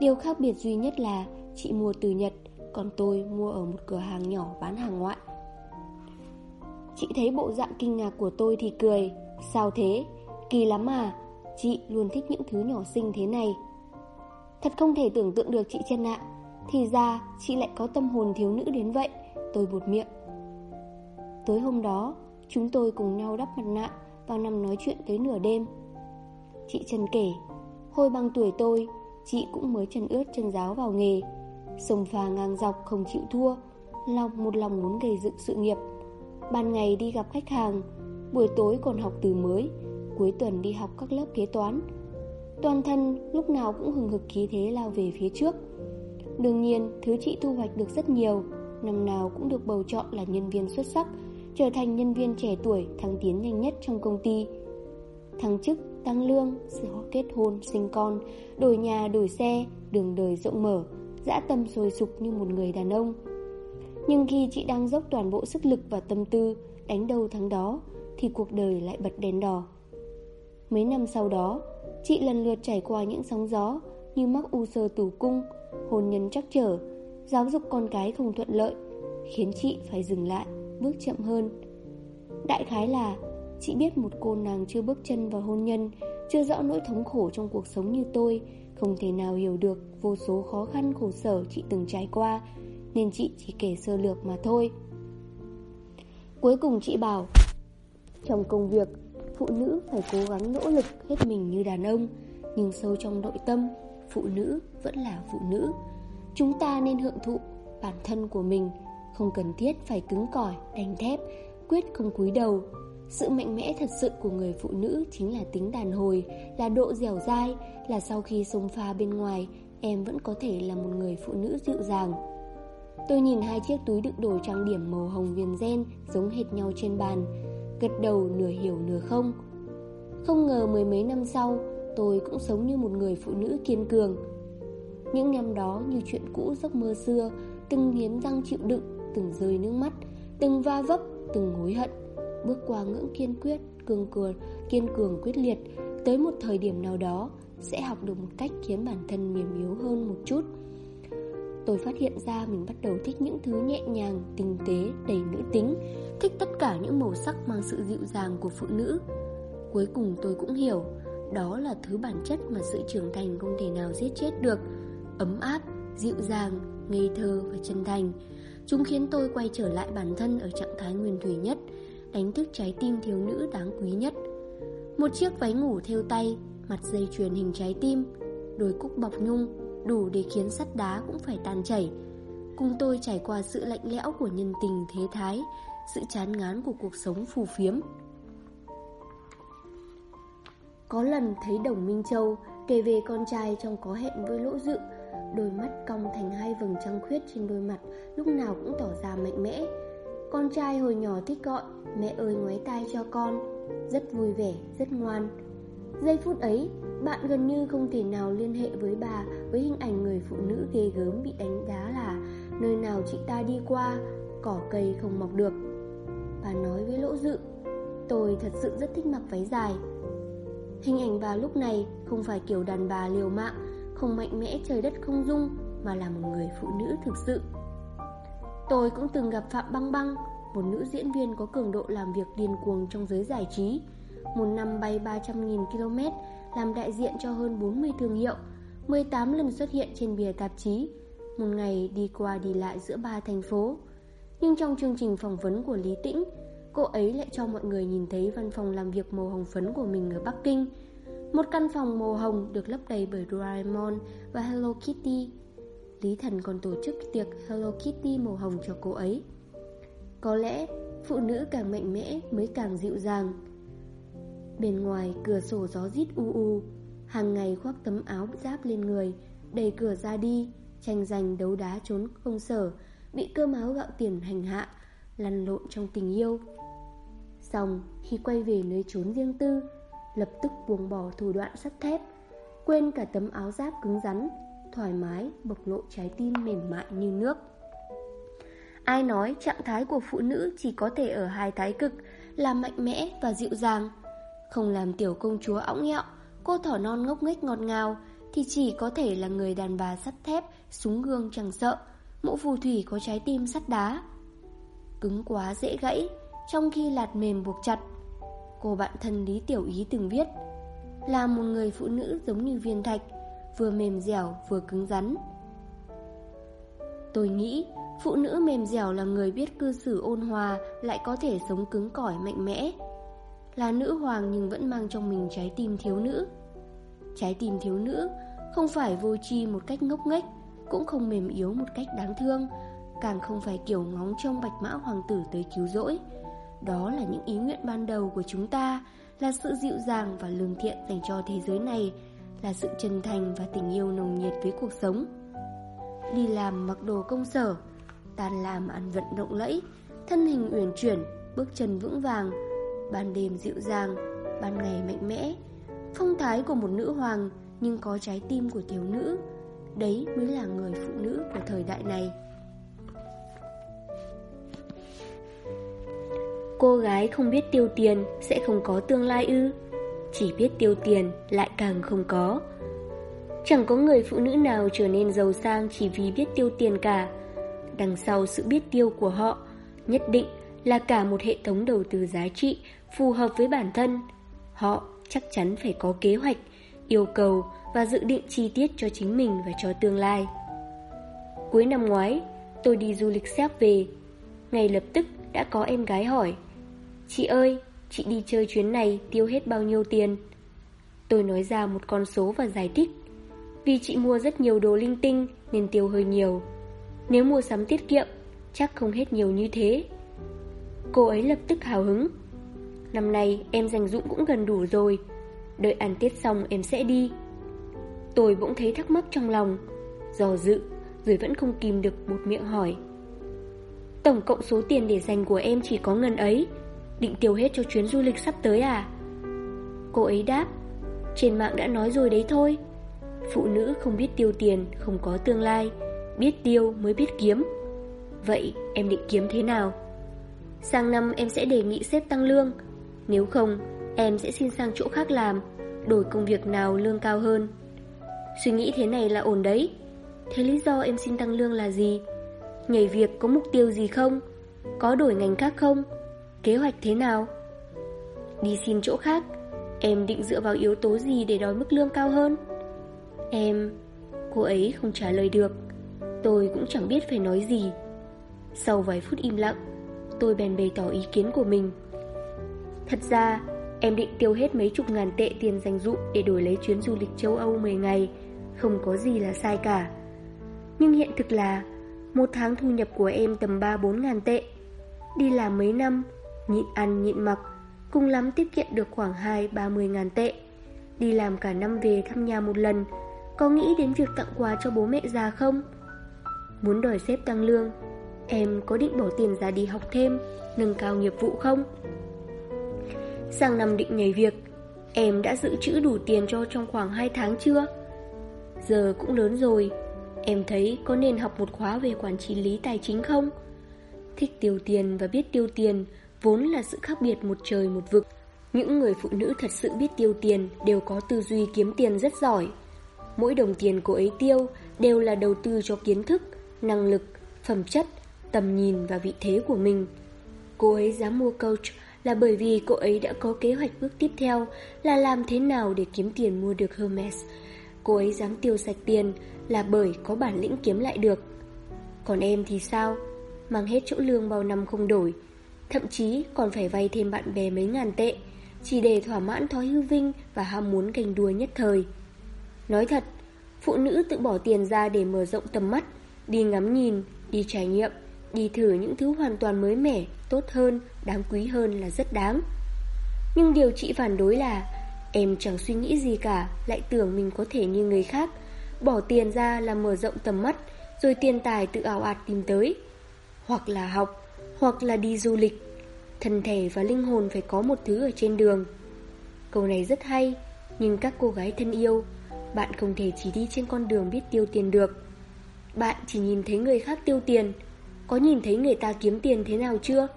Điều khác biệt duy nhất là chị mua từ Nhật, còn tôi mua ở một cửa hàng nhỏ bán hàng ngoại. Chị thấy bộ dạng kinh ngạc của tôi thì cười Sao thế? Kỳ lắm à Chị luôn thích những thứ nhỏ xinh thế này. Thật không thể tưởng tượng được chị chân ạ. Thì ra, chị lại có tâm hồn thiếu nữ đến vậy. Tôi buột miệng. Tối hôm đó, Chúng tôi cùng nhau đắp mặt nạ Và nằm nói chuyện tới nửa đêm. Chị Trần kể, Hồi bằng tuổi tôi, Chị cũng mới chân ướt chân giáo vào nghề. Sông phà ngang dọc không chịu thua, Lòng một lòng muốn gây dựng sự nghiệp. Ban ngày đi gặp khách hàng, Buổi tối còn học từ mới. Cuối tuần đi học các lớp kế toán Toàn thân lúc nào cũng hừng hực khí thế lao về phía trước Đương nhiên thứ chị thu hoạch được rất nhiều Năm nào cũng được bầu chọn là nhân viên xuất sắc Trở thành nhân viên trẻ tuổi thăng tiến nhanh nhất trong công ty Thăng chức, tăng lương, kết hôn, sinh con Đổi nhà, đổi xe, đường đời rộng mở, dã tâm sôi sục như một người đàn ông. Nhưng khi chị đang dốc toàn bộ sức lực và tâm tư, đánh đâu thắng đó, thì cuộc đời lại bật đèn đỏ. Mấy năm sau đó, chị lần lượt trải qua những sóng gió như mắc u sơ tử cung, hôn nhân chắc trở, giáo dục con cái không thuận lợi, khiến chị phải dừng lại, bước chậm hơn. Đại khái là chị biết một cô nàng chưa bước chân vào hôn nhân, chưa rõ nỗi thống khổ trong cuộc sống như tôi, không thể nào hiểu được vô số khó khăn khổ sở chị từng trải qua, nên chị chỉ kể sơ lược mà thôi. Cuối cùng chị bảo, trong công việc, phụ nữ phải cố gắng nỗ lực hết mình như đàn ông, nhưng sâu trong nội tâm, phụ nữ vẫn là phụ nữ. Chúng ta nên hưởng thụ bản thân của mình, không cần thiết phải cứng cỏi, đành thép, quyết không cúi đầu. Sự mạnh mẽ thật sự của người phụ nữ chính là tính đàn hồi, là độ dẻo dai, là sau khi xông pha bên ngoài, em vẫn có thể là một người phụ nữ dịu dàng. Tôi nhìn hai chiếc túi đựng đồ trang điểm màu hồng viền gen giống hệt nhau trên bàn, gật đầu nửa hiểu nửa không. Không ngờ mười mấy năm sau, tôi cũng sống như một người phụ nữ kiên cường. Những năm đó như chuyện cũ giấc mơ xưa, từng nghiến răng chịu đựng, từng rơi nước mắt, từng va vấp, từng hối hận, bước qua ngưỡng kiên quyết, cường cường, kiên cường quyết liệt, tới một thời điểm nào đó sẽ học được một cách khiến bản thân mềm yếu hơn một chút. Tôi phát hiện ra mình bắt đầu thích những thứ nhẹ nhàng, tinh tế, đầy nữ tính, thích tất cả những màu sắc mang sự dịu dàng của phụ nữ. Cuối cùng tôi cũng hiểu, đó là thứ bản chất mà sự trưởng thành không thể nào giết chết được. Ấm áp, dịu dàng, ngây thơ và chân thành. Chúng khiến tôi quay trở lại bản thân ở trạng thái nguyên thủy nhất, đánh thức trái tim thiếu nữ đáng quý nhất. Một chiếc váy ngủ thêu tay, mặt dây chuyền hình trái tim, đôi cúc bọc nhung, đủ để khiến sắt đá cũng phải tan chảy. Cùng tôi trải qua sự lạnh lẽo của nhân tình thế thái, sự chán ngán của cuộc sống phù phiếm. Có lần thấy Đồng Minh Châu kể về con trai trong có hẹn với lỗ dự, đôi mắt cong thành hai vầng trăng khuyết trên đôi mặt, lúc nào cũng tỏ ra mạnh mẽ. Con trai hồi nhỏ thích gọi, mẹ ơi ngoái tai cho con, rất vui vẻ, rất ngoan. Giây phút ấy, bạn gần như không thể nào liên hệ với bà với hình ảnh người phụ nữ ghê gớm bị đánh đá là nơi nào chị ta đi qua, cỏ cây không mọc được. Bà nói với lỗ dự, tôi thật sự rất thích mặc váy dài. Hình ảnh bà lúc này không phải kiểu đàn bà liều mạng, không mạnh mẽ trời đất không dung, mà là một người phụ nữ thực sự. Tôi cũng từng gặp Phạm Băng Băng, một nữ diễn viên có cường độ làm việc điên cuồng trong giới giải trí. Một năm bay 300.000 km, làm đại diện cho hơn 40 thương hiệu, 18 lần xuất hiện trên bìa tạp chí, một ngày đi qua đi lại giữa ba thành phố. Nhưng trong chương trình phỏng vấn của Lý Tĩnh, cô ấy lại cho mọi người nhìn thấy văn phòng làm việc màu hồng phấn của mình ở Bắc Kinh. Một căn phòng màu hồng được lấp đầy bởi Doraemon và Hello Kitty. Lý Thần còn tổ chức tiệc Hello Kitty màu hồng cho cô ấy. Có lẽ phụ nữ càng mạnh mẽ mới càng dịu dàng. Bên ngoài cửa sổ gió rít u u, hàng ngày khoác tấm áo giáp lên người, đẩy cửa ra đi, tranh giành đấu đá trốn công sở, bị cơm áo gạo tiền hành hạ, lăn lộn trong tình yêu. Xong, khi quay về nơi trốn riêng tư, lập tức buông bỏ thủ đoạn sắt thép, quên cả tấm áo giáp cứng rắn, thoải mái bộc lộ trái tim mềm mại như nước. Ai nói trạng thái của phụ nữ chỉ có thể ở hai thái cực là mạnh mẽ và dịu dàng, không làm tiểu công chúa õng ẹo, cô thỏ non ngốc nghếch ngọt ngào thì chỉ có thể là người đàn bà sắt thép, súng gương chẳng sợ, mũ phù thủy có trái tim sắt đá. Cứng quá dễ gãy, trong khi lạt mềm buộc chặt. Cô bạn thân Lý Tiểu Ý từng viết, là một người phụ nữ giống như viên thạch, vừa mềm dẻo vừa cứng rắn. Tôi nghĩ phụ nữ mềm dẻo là người biết cư xử ôn hòa lại có thể sống cứng cỏi mạnh mẽ. Là nữ hoàng nhưng vẫn mang trong mình trái tim thiếu nữ. Trái tim thiếu nữ không phải vô tri một cách ngốc nghếch, cũng không mềm yếu một cách đáng thương, càng không phải kiểu ngóng trông bạch mã hoàng tử tới cứu rỗi. Đó là những ý nguyện ban đầu của chúng ta, là sự dịu dàng và lương thiện dành cho thế giới này, là sự chân thành và tình yêu nồng nhiệt với cuộc sống. Đi làm mặc đồ công sở, tan làm ăn vận động lẫy, thân hình uyển chuyển, bước chân vững vàng, ban đêm dịu dàng, ban ngày mạnh mẽ, phong thái của một nữ hoàng nhưng có trái tim của thiếu nữ, Đấy mới là người phụ nữ của thời đại này. Cô gái không biết tiêu tiền sẽ không có tương lai ư? Chỉ biết tiêu tiền lại càng không có. Chẳng có người phụ nữ nào trở nên giàu sang chỉ vì biết tiêu tiền cả. Đằng sau sự biết tiêu của họ Nhất định là cả một hệ thống đầu tư giá trị phù hợp với bản thân Họ chắc chắn phải có kế hoạch, yêu cầu và dự định chi tiết cho chính mình và cho tương lai Cuối năm ngoái, tôi đi du lịch xếp về Ngay lập tức đã có em gái hỏi Chị ơi, chị đi chơi chuyến này tiêu hết bao nhiêu tiền? Tôi nói ra một con số và giải thích. Vì chị mua rất nhiều đồ linh tinh nên tiêu hơi nhiều. Nếu mua sắm tiết kiệm, chắc không hết nhiều như thế. Cô ấy lập tức hào hứng. Năm nay em dành dụng cũng gần đủ rồi. Đợi ăn Tết xong em sẽ đi. Tôi bỗng thấy thắc mắc trong lòng. Dò dự, rồi vẫn không kìm được một miệng hỏi. Tổng cộng số tiền để dành của em chỉ có ngân ấy Định tiêu hết cho chuyến du lịch sắp tới à Cô ấy đáp Trên mạng đã nói rồi đấy thôi Phụ nữ không biết tiêu tiền Không có tương lai Biết tiêu mới biết kiếm Vậy em định kiếm thế nào Sang năm em sẽ đề nghị xếp tăng lương. Nếu không Em sẽ xin sang chỗ khác làm Đổi công việc nào lương cao hơn. Suy nghĩ thế này là ổn đấy. Thế lý do em xin tăng lương là gì? Nhảy việc có mục tiêu gì không? Có đổi ngành khác không? Kế hoạch thế nào? Đi xin chỗ khác, em định dựa vào yếu tố gì để đòi mức lương cao hơn? Em... Cô ấy không trả lời được. Tôi cũng chẳng biết phải nói gì. Sau vài phút im lặng Tôi bèn bày tỏ ý kiến của mình. Thật ra, Em định tiêu hết mấy chục ngàn tệ tiền dành dụ Để đổi lấy chuyến du lịch châu Âu 10 ngày, Không có gì là sai cả. Nhưng hiện thực là, Một tháng thu nhập của em tầm 3-4 ngàn tệ. Đi làm mấy năm, Nhịn ăn nhịn mặc, Cùng lắm tiết kiệm được khoảng 2-30 ngàn tệ. Đi làm cả năm về thăm nhà một lần, Có nghĩ đến việc tặng quà cho bố mẹ già không? Muốn đòi xếp tăng lương Em có định bỏ tiền ra đi học thêm Nâng cao nghiệp vụ không? Sang năm định nhảy việc Em đã dự trữ đủ tiền cho trong khoảng 2 tháng chưa? Giờ cũng lớn rồi Em thấy có nên học một khóa về quản trị lý tài chính không? Thích tiêu tiền và biết tiêu tiền vốn là sự khác biệt một trời một vực. Những người phụ nữ thật sự biết tiêu tiền đều có tư duy kiếm tiền rất giỏi. Mỗi đồng tiền cô ấy tiêu đều là đầu tư cho kiến thức, năng lực, phẩm chất, tầm nhìn và vị thế của mình. Cô ấy dám mua coach là bởi vì cô ấy đã có kế hoạch bước tiếp theo là làm thế nào để kiếm tiền mua được Hermes. Cô ấy dám tiêu sạch tiền là bởi có bản lĩnh kiếm lại được. Còn em thì sao? Mang hết chỗ lương bao năm không đổi, Thậm chí còn phải vay thêm bạn bè mấy ngàn tệ Chỉ để thỏa mãn thói hư vinh Và ham muốn ganh đua nhất thời Nói thật Phụ nữ tự bỏ tiền ra để mở rộng tầm mắt Đi ngắm nhìn, đi trải nghiệm Đi thử những thứ hoàn toàn mới mẻ Tốt hơn, đáng quý hơn là rất đáng Nhưng điều chị phản đối là Em chẳng suy nghĩ gì cả Lại tưởng mình có thể như người khác Bỏ tiền ra là mở rộng tầm mắt Rồi tiền tài tự ảo ạt tìm tới Hoặc là học hoặc là đi du lịch. Thân thể và linh hồn phải có một thứ ở trên đường. Câu này rất hay, nhưng các cô gái thân yêu, bạn không thể chỉ đi trên con đường biết tiêu tiền được. Bạn chỉ nhìn thấy người khác tiêu tiền, có nhìn thấy người ta kiếm tiền thế nào chưa?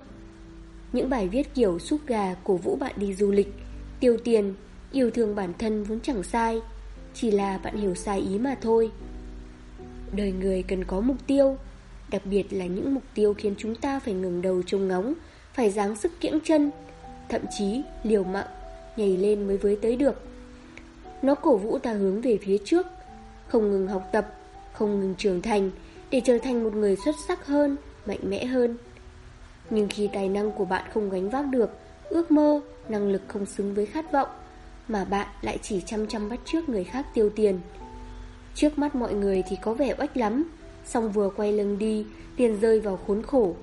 Những bài viết kiểu xúc gà cổ vũ bạn đi du lịch, tiêu tiền, yêu thương bản thân vốn chẳng sai, chỉ là bạn hiểu sai ý mà thôi. Đời người cần có mục tiêu, Đặc biệt là những mục tiêu khiến chúng ta phải ngừng đầu trông ngóng Phải dáng sức kiễng chân Thậm chí liều mạng Nhảy lên mới với tới được Nó cổ vũ ta hướng về phía trước Không ngừng học tập Không ngừng trưởng thành để trở thành một người xuất sắc hơn Mạnh mẽ hơn. Nhưng khi tài năng của bạn không gánh vác được Ước mơ, năng lực không xứng với khát vọng Mà bạn lại chỉ chăm chăm bắt trước người khác tiêu tiền. Trước mắt mọi người thì có vẻ oách lắm Xong vừa quay lưng đi tiền rơi vào khốn khổ.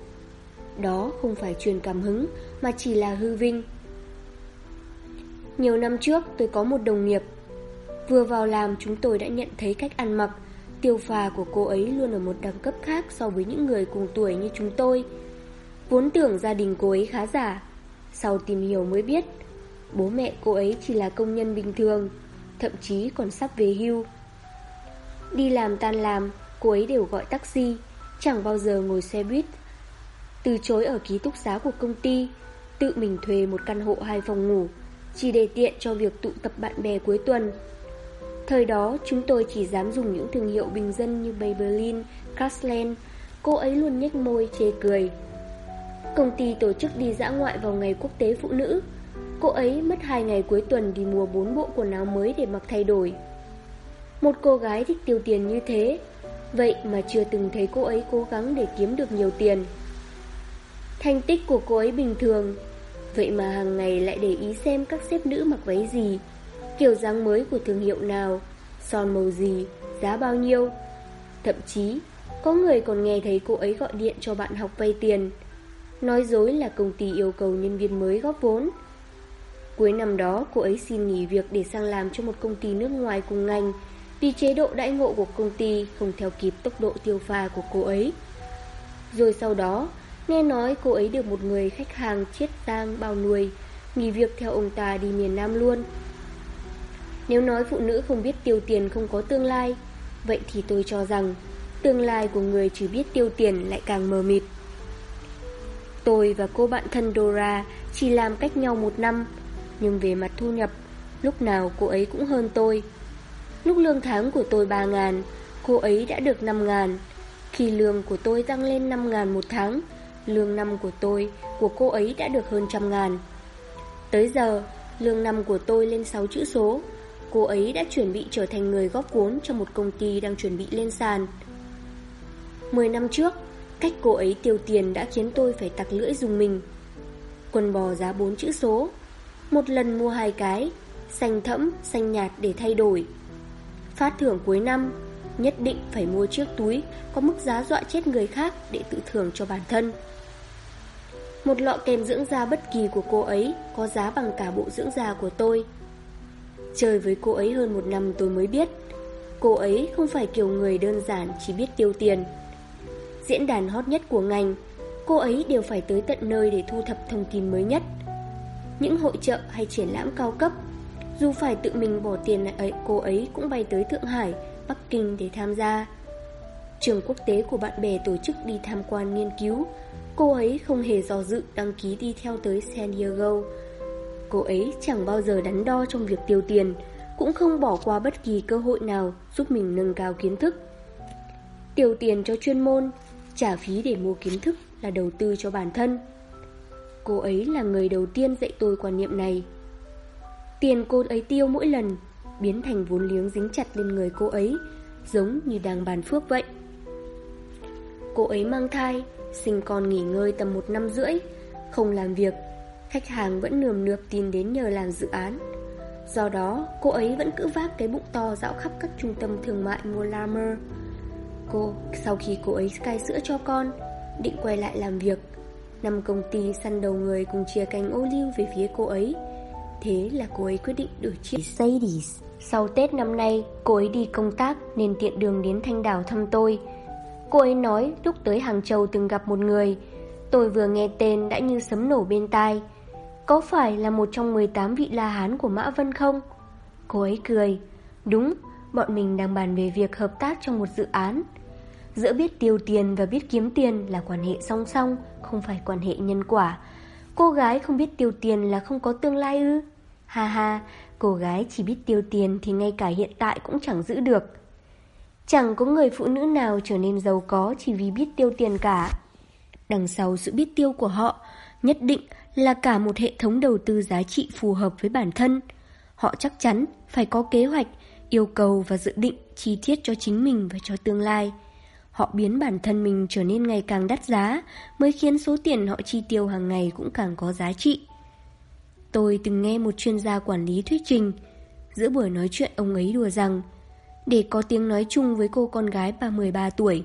Đó không phải truyền cảm hứng Mà chỉ là hư vinh. Nhiều năm trước tôi có một đồng nghiệp. Vừa vào làm chúng tôi đã nhận thấy cách ăn mặc Tiêu phà của cô ấy luôn ở một đẳng cấp khác So với những người cùng tuổi như chúng tôi Vốn tưởng gia đình cô ấy khá giả Sau tìm hiểu mới biết Bố mẹ cô ấy chỉ là công nhân bình thường Thậm chí còn sắp về hưu Đi làm tan làm, cô ấy đều gọi taxi, chẳng bao giờ ngồi xe buýt. Từ chối ở ký túc xá của công ty, tự mình thuê một căn hộ hai phòng ngủ, chỉ để tiện cho việc tụ tập bạn bè cuối tuần. Thời đó chúng tôi chỉ dám dùng những thương hiệu bình dân như Maybelline, Craftsland. Cô ấy luôn nhếch môi chê cười. Công ty tổ chức đi dã ngoại vào ngày quốc tế phụ nữ. Cô ấy mất hai ngày cuối tuần đi mua bốn bộ quần áo mới để mặc thay đổi. Một cô gái thích tiêu tiền như thế, vậy mà chưa từng thấy cô ấy cố gắng để kiếm được nhiều tiền. Thành tích của cô ấy bình thường, vậy mà hàng ngày lại để ý xem các xếp nữ mặc váy gì, kiểu dáng mới của thương hiệu nào, son màu gì, giá bao nhiêu. Thậm chí, có người còn nghe thấy cô ấy gọi điện cho bạn học vay tiền, nói dối là công ty yêu cầu nhân viên mới góp vốn. Cuối năm đó, cô ấy xin nghỉ việc để sang làm cho một công ty nước ngoài cùng ngành, vì chế độ đãi ngộ của công ty không theo kịp tốc độ tiêu pha của cô ấy. Rồi sau đó, nghe nói cô ấy được một người khách hàng chiết giang bao nuôi, nghỉ việc theo ông ta đi miền Nam luôn. Nếu nói phụ nữ không biết tiêu tiền không có tương lai, vậy thì tôi cho rằng tương lai của người chỉ biết tiêu tiền lại càng mờ mịt. Tôi và cô bạn thân Dora chỉ làm cách nhau một năm, nhưng về mặt thu nhập, lúc nào cô ấy cũng hơn tôi. Lúc lương tháng của tôi 3 ngàn, cô ấy đã được 5 ngàn. Khi lương của tôi tăng lên 5 ngàn một tháng, lương năm của tôi, của cô ấy đã được hơn trăm ngàn. Tới giờ, lương năm của tôi lên 6 chữ số. Cô ấy đã chuẩn bị trở thành người góp vốn cho một công ty đang chuẩn bị lên sàn. 10 năm trước, cách cô ấy tiêu tiền đã khiến tôi phải tặc lưỡi dùng mình. Quần bò giá 4 chữ số, một lần mua hai cái, xanh thẫm, xanh nhạt để thay đổi. Phát thưởng cuối năm, nhất định phải mua chiếc túi có mức giá dọa chết người khác để tự thưởng cho bản thân. Một lọ kem dưỡng da bất kỳ của cô ấy có giá bằng cả bộ dưỡng da của tôi. Chơi với cô ấy hơn một năm tôi mới biết, cô ấy không phải kiểu người đơn giản chỉ biết tiêu tiền. Diễn đàn hot nhất của ngành, cô ấy đều phải tới tận nơi để thu thập thông tin mới nhất. Những hội trợ hay triển lãm cao cấp dù phải tự mình bỏ tiền ấy, cô ấy cũng bay tới Thượng Hải, Bắc Kinh để tham gia. Trường quốc tế của bạn bè tổ chức đi tham quan nghiên cứu, cô ấy không hề do dự đăng ký đi theo tới San Diego. Cô ấy chẳng bao giờ đắn đo trong việc tiêu tiền, cũng không bỏ qua bất kỳ cơ hội nào giúp mình nâng cao kiến thức. Tiêu tiền cho chuyên môn, trả phí để mua kiến thức là đầu tư cho bản thân. Cô ấy là người đầu tiên dạy tôi quan niệm này. Tiền cô ấy tiêu mỗi lần Biến thành vốn liếng dính chặt lên người cô ấy Giống như đang bàn phước vậy Cô ấy mang thai Sinh con nghỉ ngơi tầm một năm rưỡi Không làm việc Khách hàng vẫn nườm nượp tin đến nhờ làm dự án Do đó cô ấy vẫn cứ vác cái bụng to dạo khắp các trung tâm thương mại mua Lamer Cô, sau khi cô ấy cai sữa cho con Định quay lại làm việc Năm công ty săn đầu người cùng chia cành ô liu về phía cô ấy Thế là cô ấy quyết định đổi chiếc Mercedes. Sau Tết năm nay, cô ấy đi công tác nên tiện đường đến Thanh Đảo thăm tôi. Cô ấy nói lúc tới Hàng Châu từng gặp một người. Tôi vừa nghe tên đã như sấm nổ bên tai. Có phải là một trong 18 vị La Hán của Mã Vân không? Cô ấy cười. Đúng, bọn mình đang bàn về việc hợp tác trong một dự án. Giữa biết tiêu tiền và biết kiếm tiền là quan hệ song song, không phải quan hệ nhân quả. Cô gái không biết tiêu tiền là không có tương lai ư? Ha ha, cô gái chỉ biết tiêu tiền thì ngay cả hiện tại cũng chẳng giữ được. Chẳng có người phụ nữ nào trở nên giàu có chỉ vì biết tiêu tiền cả. Đằng sau sự biết tiêu của họ, nhất định là cả một hệ thống đầu tư giá trị phù hợp với bản thân. Họ chắc chắn phải có kế hoạch, yêu cầu và dự định chi tiết cho chính mình và cho tương lai. Họ biến bản thân mình trở nên ngày càng đắt giá mới khiến số tiền họ chi tiêu hàng ngày cũng càng có giá trị. Tôi từng nghe một chuyên gia quản lý thuyết trình. Giữa buổi nói chuyện ông ấy đùa rằng để có tiếng nói chung với cô con gái bà 13 tuổi,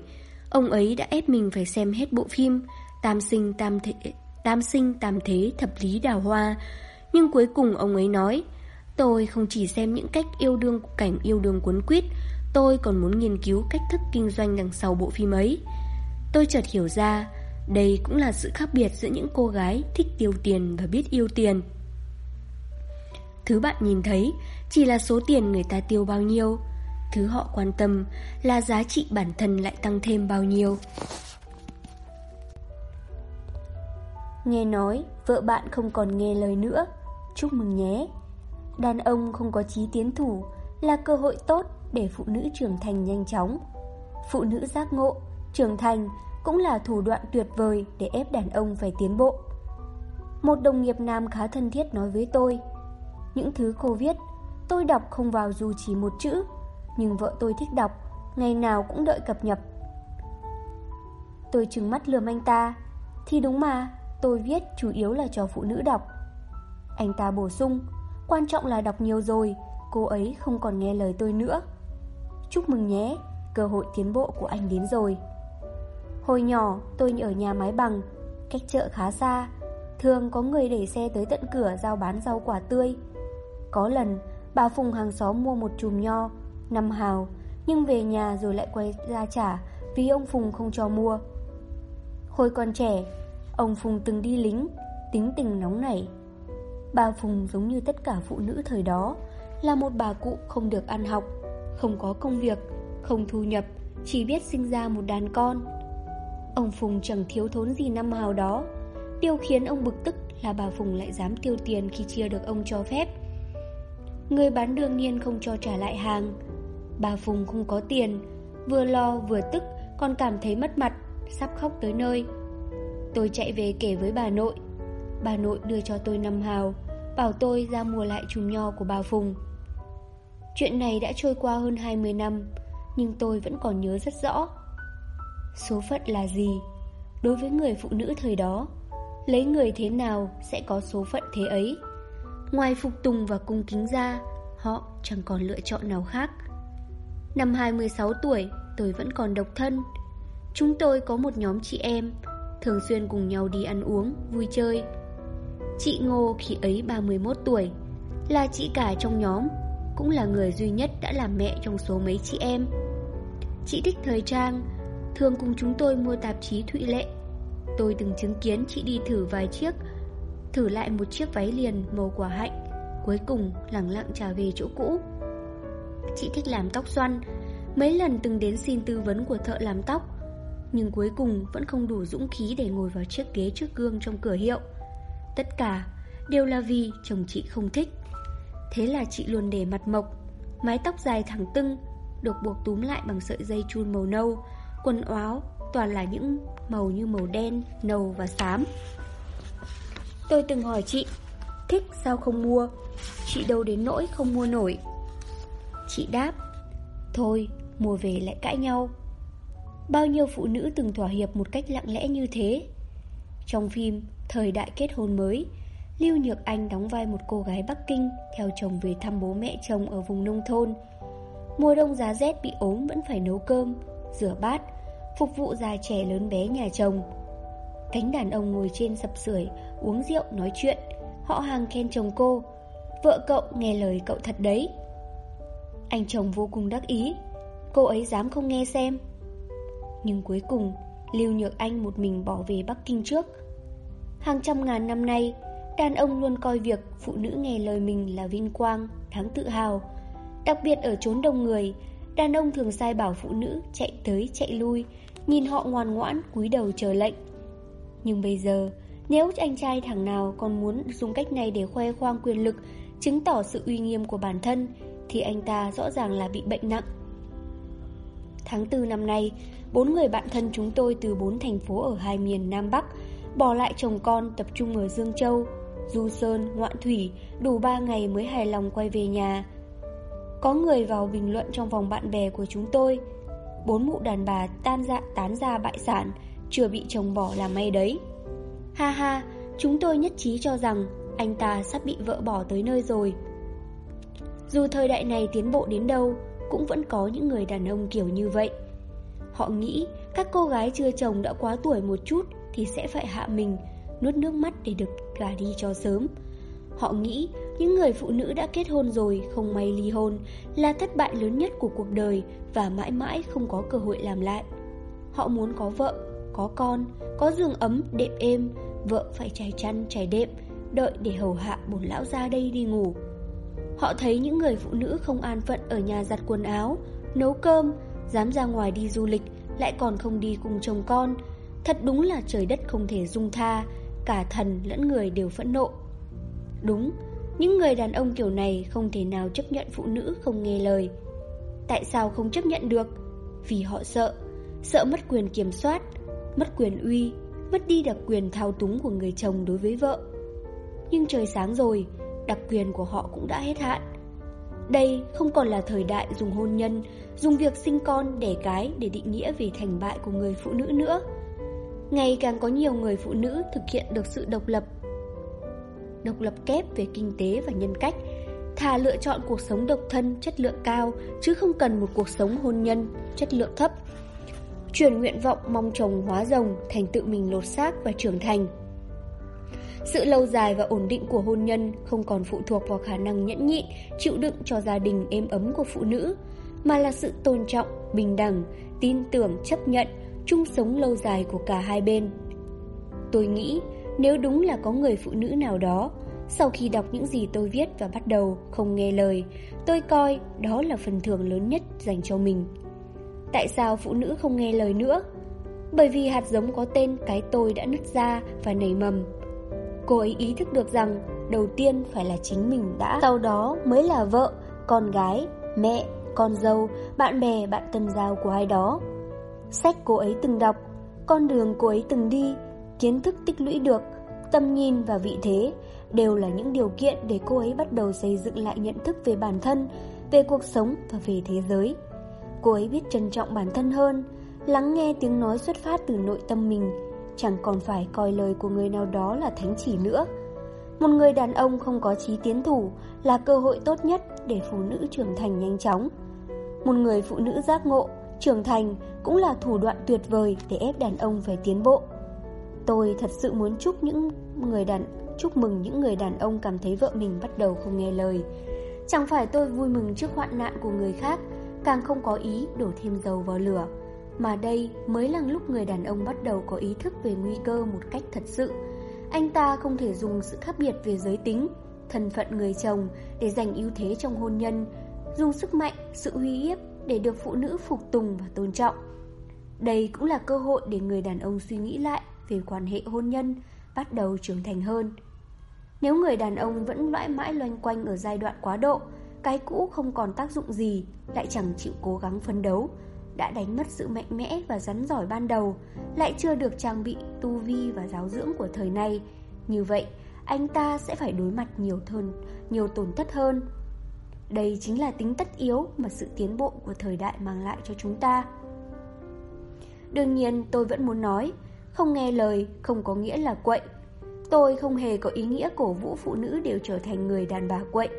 ông ấy đã ép mình phải xem hết bộ phim Tam sinh tam thế, tam sinh tam thế thập lý đào hoa. Nhưng cuối cùng ông ấy nói, tôi không chỉ xem những cách yêu đương cảnh yêu đương cuốn quýt, tôi còn muốn nghiên cứu cách thức kinh doanh đằng sau bộ phim ấy. Tôi chợt hiểu ra, đây cũng là sự khác biệt giữa những cô gái thích tiêu tiền và biết yêu tiền. Thứ bạn nhìn thấy chỉ là số tiền người ta tiêu bao nhiêu. Thứ họ quan tâm là giá trị bản thân lại tăng thêm bao nhiêu. Nghe nói, vợ bạn không còn nghe lời nữa. Chúc mừng nhé. Đàn ông không có chí tiến thủ Là cơ hội tốt để phụ nữ trưởng thành nhanh chóng. Phụ nữ giác ngộ, Trưởng thành cũng là thủ đoạn tuyệt vời Để ép đàn ông phải tiến bộ. Một đồng nghiệp nam khá thân thiết nói với tôi, Những thứ cô viết, Tôi đọc không vào dù chỉ một chữ, Nhưng vợ tôi thích đọc, Ngày nào cũng đợi cập nhật. Tôi trừng mắt lườm anh ta, Thì đúng mà Tôi viết chủ yếu là cho phụ nữ đọc. Anh ta bổ sung, Quan trọng là đọc nhiều rồi, Cô ấy không còn nghe lời tôi nữa. Chúc mừng nhé, Cơ hội tiến bộ của anh đến rồi. Hồi nhỏ, tôi ở nhà máy bằng, Cách chợ khá xa, Thường có người để xe tới tận cửa Giao bán rau quả tươi. Có lần, bà Phùng hàng xóm mua một chùm nho, năm hào, Nhưng về nhà rồi lại quay ra trả Vì ông Phùng không cho mua. Hồi còn trẻ Ông Phùng từng đi lính, Tính tình nóng nảy. Bà Phùng giống như tất cả phụ nữ thời đó, Là một bà cụ không được ăn học, Không có công việc, Không thu nhập, Chỉ biết sinh ra một đàn con. Ông Phùng chẳng thiếu thốn gì năm hào đó, Điều khiến ông bực tức là bà Phùng lại dám tiêu tiền khi chia được ông cho phép. Người bán đương nhiên không cho trả lại hàng. Bà Phùng không có tiền, Vừa lo vừa tức, Còn cảm thấy mất mặt, Sắp khóc tới nơi. Tôi chạy về kể với bà nội. Bà nội đưa cho tôi năm hào, Bảo tôi ra mua lại chùm nho của bà Phùng. Chuyện này đã trôi qua hơn 20 năm, Nhưng tôi vẫn còn nhớ rất rõ. Số phận là gì? Đối với người phụ nữ thời đó, Lấy người thế nào sẽ có số phận thế ấy? Ngoài phục tùng và cung kính ra, Họ chẳng còn lựa chọn nào khác. Năm 26 tuổi, Tôi vẫn còn độc thân. Chúng tôi có một nhóm chị em Thường xuyên cùng nhau đi ăn uống, vui chơi. Chị Ngô khi ấy 31 tuổi Là chị cả trong nhóm Cũng là người duy nhất đã làm mẹ trong số mấy chị em. Chị thích thời trang Thường cùng chúng tôi mua tạp chí Thụy Lệ. Tôi từng chứng kiến chị đi thử vài chiếc Thử lại một chiếc váy liền màu quả hạnh Cuối cùng lẳng lặng trả về chỗ cũ. Chị thích làm tóc xoăn Mấy lần từng đến xin tư vấn của thợ làm tóc nhưng cuối cùng vẫn không đủ dũng khí để ngồi vào chiếc ghế trước gương trong cửa hiệu. Tất cả đều là vì chồng chị không thích. Thế là chị luôn để mặt mộc, mái tóc dài thẳng tưng, được buộc túm lại bằng sợi dây chun màu nâu, quần áo toàn là những màu như màu đen, nâu và xám. Tôi từng hỏi chị, thích sao không mua? Chị đâu đến nỗi không mua nổi. Chị đáp, thôi, mua về lại cãi nhau. Bao nhiêu phụ nữ từng thỏa hiệp một cách lặng lẽ như thế? Trong phim Thời đại kết hôn mới, Lưu Nhược Anh đóng vai một cô gái Bắc Kinh Theo chồng về thăm bố mẹ chồng ở vùng nông thôn. Mùa đông giá rét bị ốm vẫn phải nấu cơm, Rửa bát, Phục vụ già trẻ lớn bé nhà chồng. Cánh đàn ông ngồi trên sập sưởi, Uống rượu, nói chuyện, Họ hàng khen chồng cô. Vợ cậu nghe lời cậu thật đấy. Anh chồng vô cùng đắc ý. Cô ấy dám không nghe xem nhưng cuối cùng Lưu Nhược Anh một mình bỏ về Bắc Kinh trước. Hàng trăm ngàn năm nay Đàn ông luôn coi việc phụ nữ nghe lời mình là vinh quang, đáng tự hào. Đặc biệt ở chốn đông người Đàn ông thường sai bảo phụ nữ chạy tới chạy lui Nhìn họ ngoan ngoãn cúi đầu chờ lệnh. Nhưng bây giờ Nếu anh trai thằng nào còn muốn dùng cách này để khoe khoang quyền lực Chứng tỏ sự uy nghiêm của bản thân Thì anh ta rõ ràng là bị bệnh nặng. Tháng 4 năm nay Bốn người bạn thân chúng tôi từ bốn thành phố ở hai miền Nam Bắc Bỏ lại chồng con tập trung ở Dương Châu Du Sơn, Ngoạn Thủy Đủ ba ngày mới hài lòng quay về nhà. Có người vào bình luận trong vòng bạn bè của chúng tôi Bốn mụ đàn bà tan dạ tán ra bại sản Chưa bị chồng bỏ là may đấy. Ha ha, chúng tôi nhất trí cho rằng Anh ta sắp bị vợ bỏ tới nơi rồi. Dù thời đại này tiến bộ đến đâu Cũng vẫn có những người đàn ông kiểu như vậy. Họ nghĩ các cô gái chưa chồng đã quá tuổi một chút thì sẽ phải hạ mình, nuốt nước mắt để được gả đi cho sớm. Họ nghĩ những người phụ nữ đã kết hôn rồi không may ly hôn là thất bại lớn nhất của cuộc đời và mãi mãi không có cơ hội làm lại. Họ muốn có vợ, có con, có giường ấm, đệm êm, vợ phải trải chăn, trải đệm, đợi để hầu hạ bổn lão ra đây đi ngủ. Họ thấy những người phụ nữ không an phận ở nhà giặt quần áo, nấu cơm, dám ra ngoài đi du lịch, lại còn không đi cùng chồng con. Thật đúng là trời đất không thể dung tha, cả thần lẫn người đều phẫn nộ. Đúng, những người đàn ông kiểu này không thể nào chấp nhận phụ nữ không nghe lời. Tại sao không chấp nhận được? Vì họ sợ, sợ mất quyền kiểm soát, mất quyền uy, mất đi đặc quyền thao túng của người chồng đối với vợ. Nhưng trời sáng rồi, đặc quyền của họ cũng đã hết hạn. Đây không còn là thời đại dùng hôn nhân, dùng việc sinh con, đẻ cái để định nghĩa về thành bại của người phụ nữ nữa. Ngày càng có nhiều người phụ nữ thực hiện được sự độc lập. Độc lập kép về kinh tế và nhân cách, thà lựa chọn cuộc sống độc thân chất lượng cao chứ không cần một cuộc sống hôn nhân chất lượng thấp. Chuyển nguyện vọng mong chồng hóa rồng thành tự mình lột xác và trưởng thành. Sự lâu dài và ổn định của hôn nhân không còn phụ thuộc vào khả năng nhẫn nhịn, chịu đựng cho gia đình êm ấm của phụ nữ, mà là sự tôn trọng, bình đẳng, tin tưởng, chấp nhận, chung sống lâu dài của cả hai bên. Tôi nghĩ, nếu đúng là có người phụ nữ nào đó, sau khi đọc những gì tôi viết và bắt đầu không nghe lời, tôi coi đó là phần thưởng lớn nhất dành cho mình. Tại sao phụ nữ không nghe lời nữa? Bởi vì hạt giống có tên cái tôi đã nứt ra và nảy mầm. Cô ấy ý thức được rằng đầu tiên phải là chính mình đã, sau đó mới là vợ, con gái, mẹ, con dâu, bạn bè, bạn tâm giao của ai đó. Sách cô ấy từng đọc, con đường cô ấy từng đi, kiến thức tích lũy được, tâm nhìn và vị thế đều là những điều kiện để cô ấy bắt đầu xây dựng lại nhận thức về bản thân, về cuộc sống và về thế giới. Cô ấy biết trân trọng bản thân hơn, lắng nghe tiếng nói xuất phát từ nội tâm mình, chẳng còn phải coi lời của người nào đó là thánh chỉ nữa. Một người đàn ông không có trí tiến thủ là cơ hội tốt nhất để phụ nữ trưởng thành nhanh chóng. Một người phụ nữ giác ngộ, trưởng thành cũng là thủ đoạn tuyệt vời để ép đàn ông phải tiến bộ. Tôi thật sự muốn chúc những người đàn chúc mừng những người đàn ông cảm thấy vợ mình bắt đầu không nghe lời. Chẳng phải tôi vui mừng trước hoạn nạn của người khác, càng không có ý đổ thêm dầu vào lửa. Mà đây mới là lúc người đàn ông bắt đầu có ý thức về nguy cơ một cách thật sự. Anh ta không thể dùng sự khác biệt về giới tính, thân phận người chồng để giành ưu thế trong hôn nhân, dùng sức mạnh, sự uy hiếp để được phụ nữ phục tùng và tôn trọng. Đây cũng là cơ hội để người đàn ông suy nghĩ lại về quan hệ hôn nhân, bắt đầu trưởng thành hơn. Nếu người đàn ông vẫn lõi mãi loanh quanh ở giai đoạn quá độ, cái cũ không còn tác dụng gì, lại chẳng chịu cố gắng phấn đấu, đã đánh mất sự mạnh mẽ và rắn giỏi ban đầu, lại chưa được trang bị tu vi và giáo dưỡng của thời nay. Như vậy, anh ta sẽ phải đối mặt nhiều hơn, nhiều tổn thất hơn. Đây chính là tính tất yếu mà sự tiến bộ của thời đại mang lại cho chúng ta. Đương nhiên tôi vẫn muốn nói, không nghe lời không có nghĩa là quậy. Tôi không hề có ý nghĩa cổ vũ phụ nữ đều trở thành người đàn bà quậy.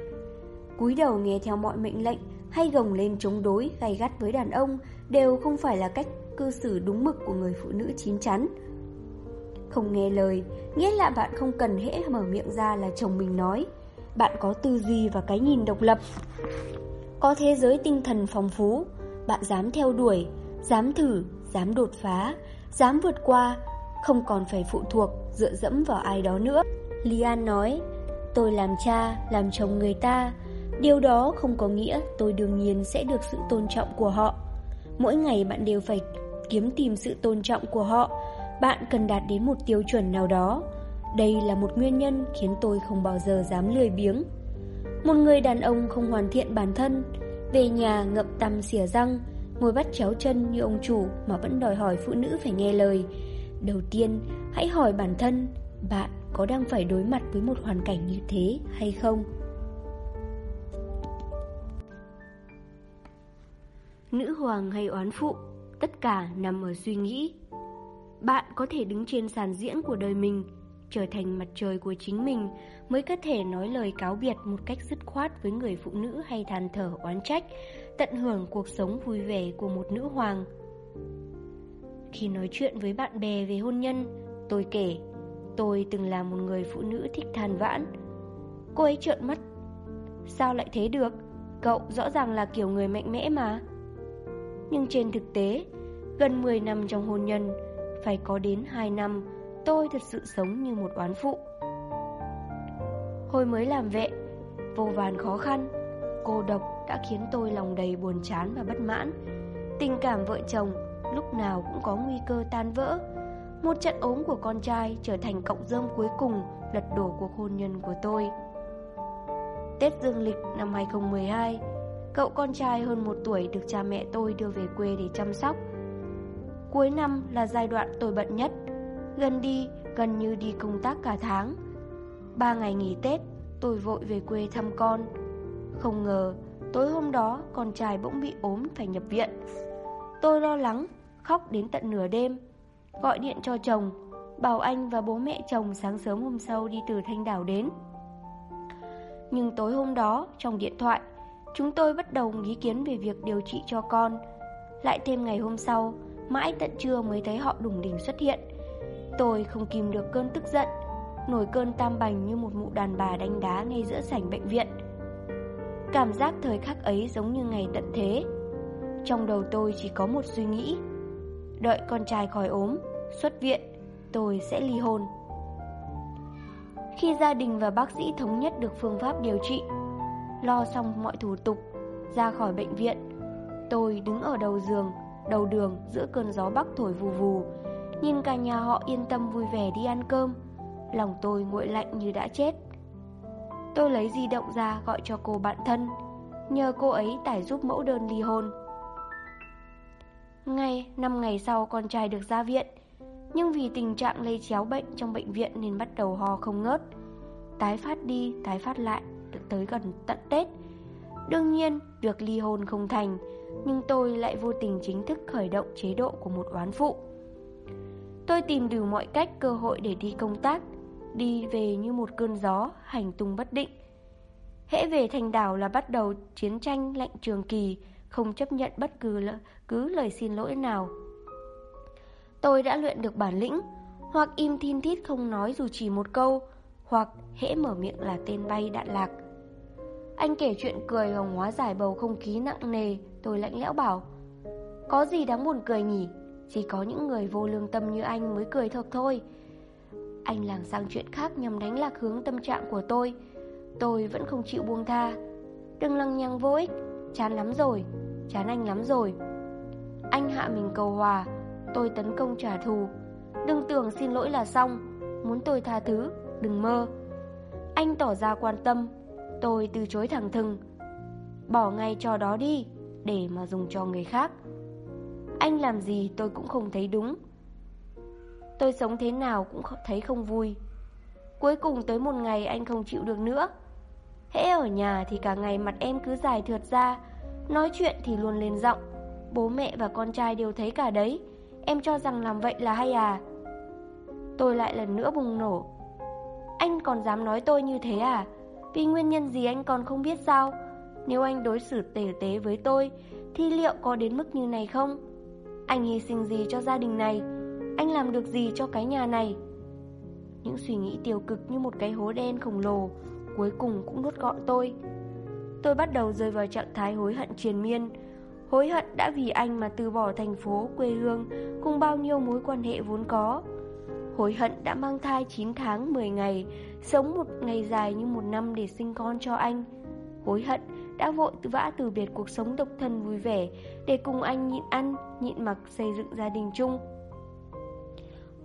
cúi đầu nghe theo mọi mệnh lệnh hay gồng lên chống đối gay gắt với đàn ông đều không phải là cách cư xử đúng mực của người phụ nữ chín chắn. Không nghe lời, nghĩa là bạn không cần hễ mở miệng ra là chồng mình nói. Bạn có tư duy và cái nhìn độc lập. Có thế giới tinh thần phong phú, bạn dám theo đuổi, dám thử, dám đột phá, dám vượt qua, không còn phải phụ thuộc, dựa dẫm vào ai đó nữa. Lian nói, tôi làm cha, làm chồng người ta, điều đó không có nghĩa tôi đương nhiên sẽ được sự tôn trọng của họ. Mỗi ngày bạn đều phải kiếm tìm sự tôn trọng của họ, bạn cần đạt đến một tiêu chuẩn nào đó. Đây là một nguyên nhân khiến tôi không bao giờ dám lười biếng. Một người đàn ông không hoàn thiện bản thân, về nhà ngậm tăm xỉa răng, ngồi bắt chéo chân như ông chủ mà vẫn đòi hỏi phụ nữ phải nghe lời. Đầu tiên, hãy hỏi bản thân, bạn có đang phải đối mặt với một hoàn cảnh như thế hay không? Nữ hoàng hay oán phụ, tất cả nằm ở suy nghĩ. Bạn có thể đứng trên sàn diễn của đời mình, trở thành mặt trời của chính mình mới có thể nói lời cáo biệt một cách dứt khoát với người phụ nữ hay than thở oán trách, tận hưởng cuộc sống vui vẻ của một nữ hoàng. Khi nói chuyện với bạn bè về hôn nhân, tôi kể, tôi từng là một người phụ nữ thích than vãn. Cô ấy trợn mắt. Sao lại thế được? Cậu rõ ràng là kiểu người mạnh mẽ mà. Nhưng trên thực tế, gần 10 năm trong hôn nhân, phải có đến 2 năm, tôi thật sự sống như một oán phụ. Hồi mới làm vệ, vô vàn khó khăn, cô độc đã khiến tôi lòng đầy buồn chán và bất mãn. Tình cảm vợ chồng lúc nào cũng có nguy cơ tan vỡ. Một trận ốm của con trai trở thành cộng dơm cuối cùng lật đổ cuộc hôn nhân của tôi. Tết Dương lịch năm 2012, cậu con trai hơn một tuổi được cha mẹ tôi đưa về quê để chăm sóc. Cuối năm là giai đoạn tôi bận nhất, gần đi gần như đi công tác cả tháng. Ba ngày nghỉ Tết, tôi vội về quê thăm con. Không ngờ, tối hôm đó con trai bỗng bị ốm phải nhập viện. Tôi lo lắng, khóc đến tận nửa đêm. Gọi điện cho chồng, bảo anh và bố mẹ chồng sáng sớm hôm sau đi từ Thanh Đảo đến. Nhưng tối hôm đó, trong điện thoại, chúng tôi bắt đầu ý kiến về việc điều trị cho con. Lại thêm ngày hôm sau, mãi tận trưa mới thấy họ đủng đỉnh xuất hiện. Tôi không kìm được cơn tức giận, nổi cơn tam bành như một mụ đàn bà đánh đá ngay giữa sảnh bệnh viện. Cảm giác thời khắc ấy giống như ngày tận thế. Trong đầu tôi chỉ có một suy nghĩ. Đợi con trai khỏi ốm, xuất viện, tôi sẽ ly hôn. Khi gia đình và bác sĩ thống nhất được phương pháp điều trị, lo xong mọi thủ tục, ra khỏi bệnh viện, tôi đứng ở đầu giường, đầu đường giữa cơn gió bắc thổi vù vù, nhìn cả nhà họ yên tâm vui vẻ đi ăn cơm, lòng tôi nguội lạnh như đã chết. Tôi lấy di động ra gọi cho cô bạn thân, nhờ cô ấy tải giúp mẫu đơn ly hôn. Ngay 5 ngày sau con trai được ra viện, nhưng vì tình trạng lây chéo bệnh trong bệnh viện nên bắt đầu ho không ngớt. Tái phát đi, tái phát lại, được tới gần tận Tết. Đương nhiên, việc ly hôn không thành, nhưng tôi lại vô tình chính thức khởi động chế độ của một oán phụ. Tôi tìm đủ mọi cách cơ hội để đi công tác, đi về như một cơn gió, hành tung bất định. Hễ về thành đảo là bắt đầu chiến tranh lạnh trường kỳ, không chấp nhận bất cứ, cứ lời xin lỗi nào. Tôi đã luyện được bản lĩnh, hoặc im thiên thít không nói dù chỉ một câu, hoặc hễ mở miệng là tên bay đạn lạc. Anh kể chuyện cười hồng hóa giải bầu không khí nặng nề, tôi lạnh lẽo bảo. Có gì đáng buồn cười nhỉ? Chỉ có những người vô lương tâm như anh mới cười thật thôi. Anh làng sang chuyện khác nhằm đánh lạc hướng tâm trạng của tôi. Tôi vẫn không chịu buông tha. Đừng lăng nhăng vô ích, chán lắm rồi, chán anh lắm rồi. Anh hạ mình cầu hòa, tôi tấn công trả thù. Đừng tưởng xin lỗi là xong, muốn tôi tha thứ, đừng mơ. Anh tỏ ra quan tâm, tôi từ chối thẳng thừng. Bỏ ngay trò đó đi, để mà dùng cho người khác. Anh làm gì tôi cũng không thấy đúng. Tôi sống thế nào cũng thấy không vui. Cuối cùng tới một ngày anh không chịu được nữa. Hễ ở nhà thì cả ngày mặt em cứ dài thượt ra, nói chuyện thì luôn lên giọng. Bố mẹ và con trai đều thấy cả đấy. Em cho rằng làm vậy là hay à? Tôi lại lần nữa bùng nổ. Anh còn dám nói tôi như thế à? Vì nguyên nhân gì anh còn không biết sao? Nếu anh đối xử tể tế với tôi, thì liệu có đến mức như này không? Anh hy sinh gì cho gia đình này? Anh làm được gì cho cái nhà này? Những suy nghĩ tiêu cực như một cái hố đen khổng lồ, cuối cùng cũng nuốt gọn tôi. Tôi bắt đầu rơi vào trạng thái hối hận triền miên, hối hận đã vì anh mà từ bỏ thành phố, quê hương cùng bao nhiêu mối quan hệ vốn có. Hối hận đã mang thai 9 tháng 10 ngày, sống một ngày dài như một năm để sinh con cho anh. Hối hận đã vội vã từ biệt cuộc sống độc thân vui vẻ để cùng anh nhịn ăn, nhịn mặc xây dựng gia đình chung.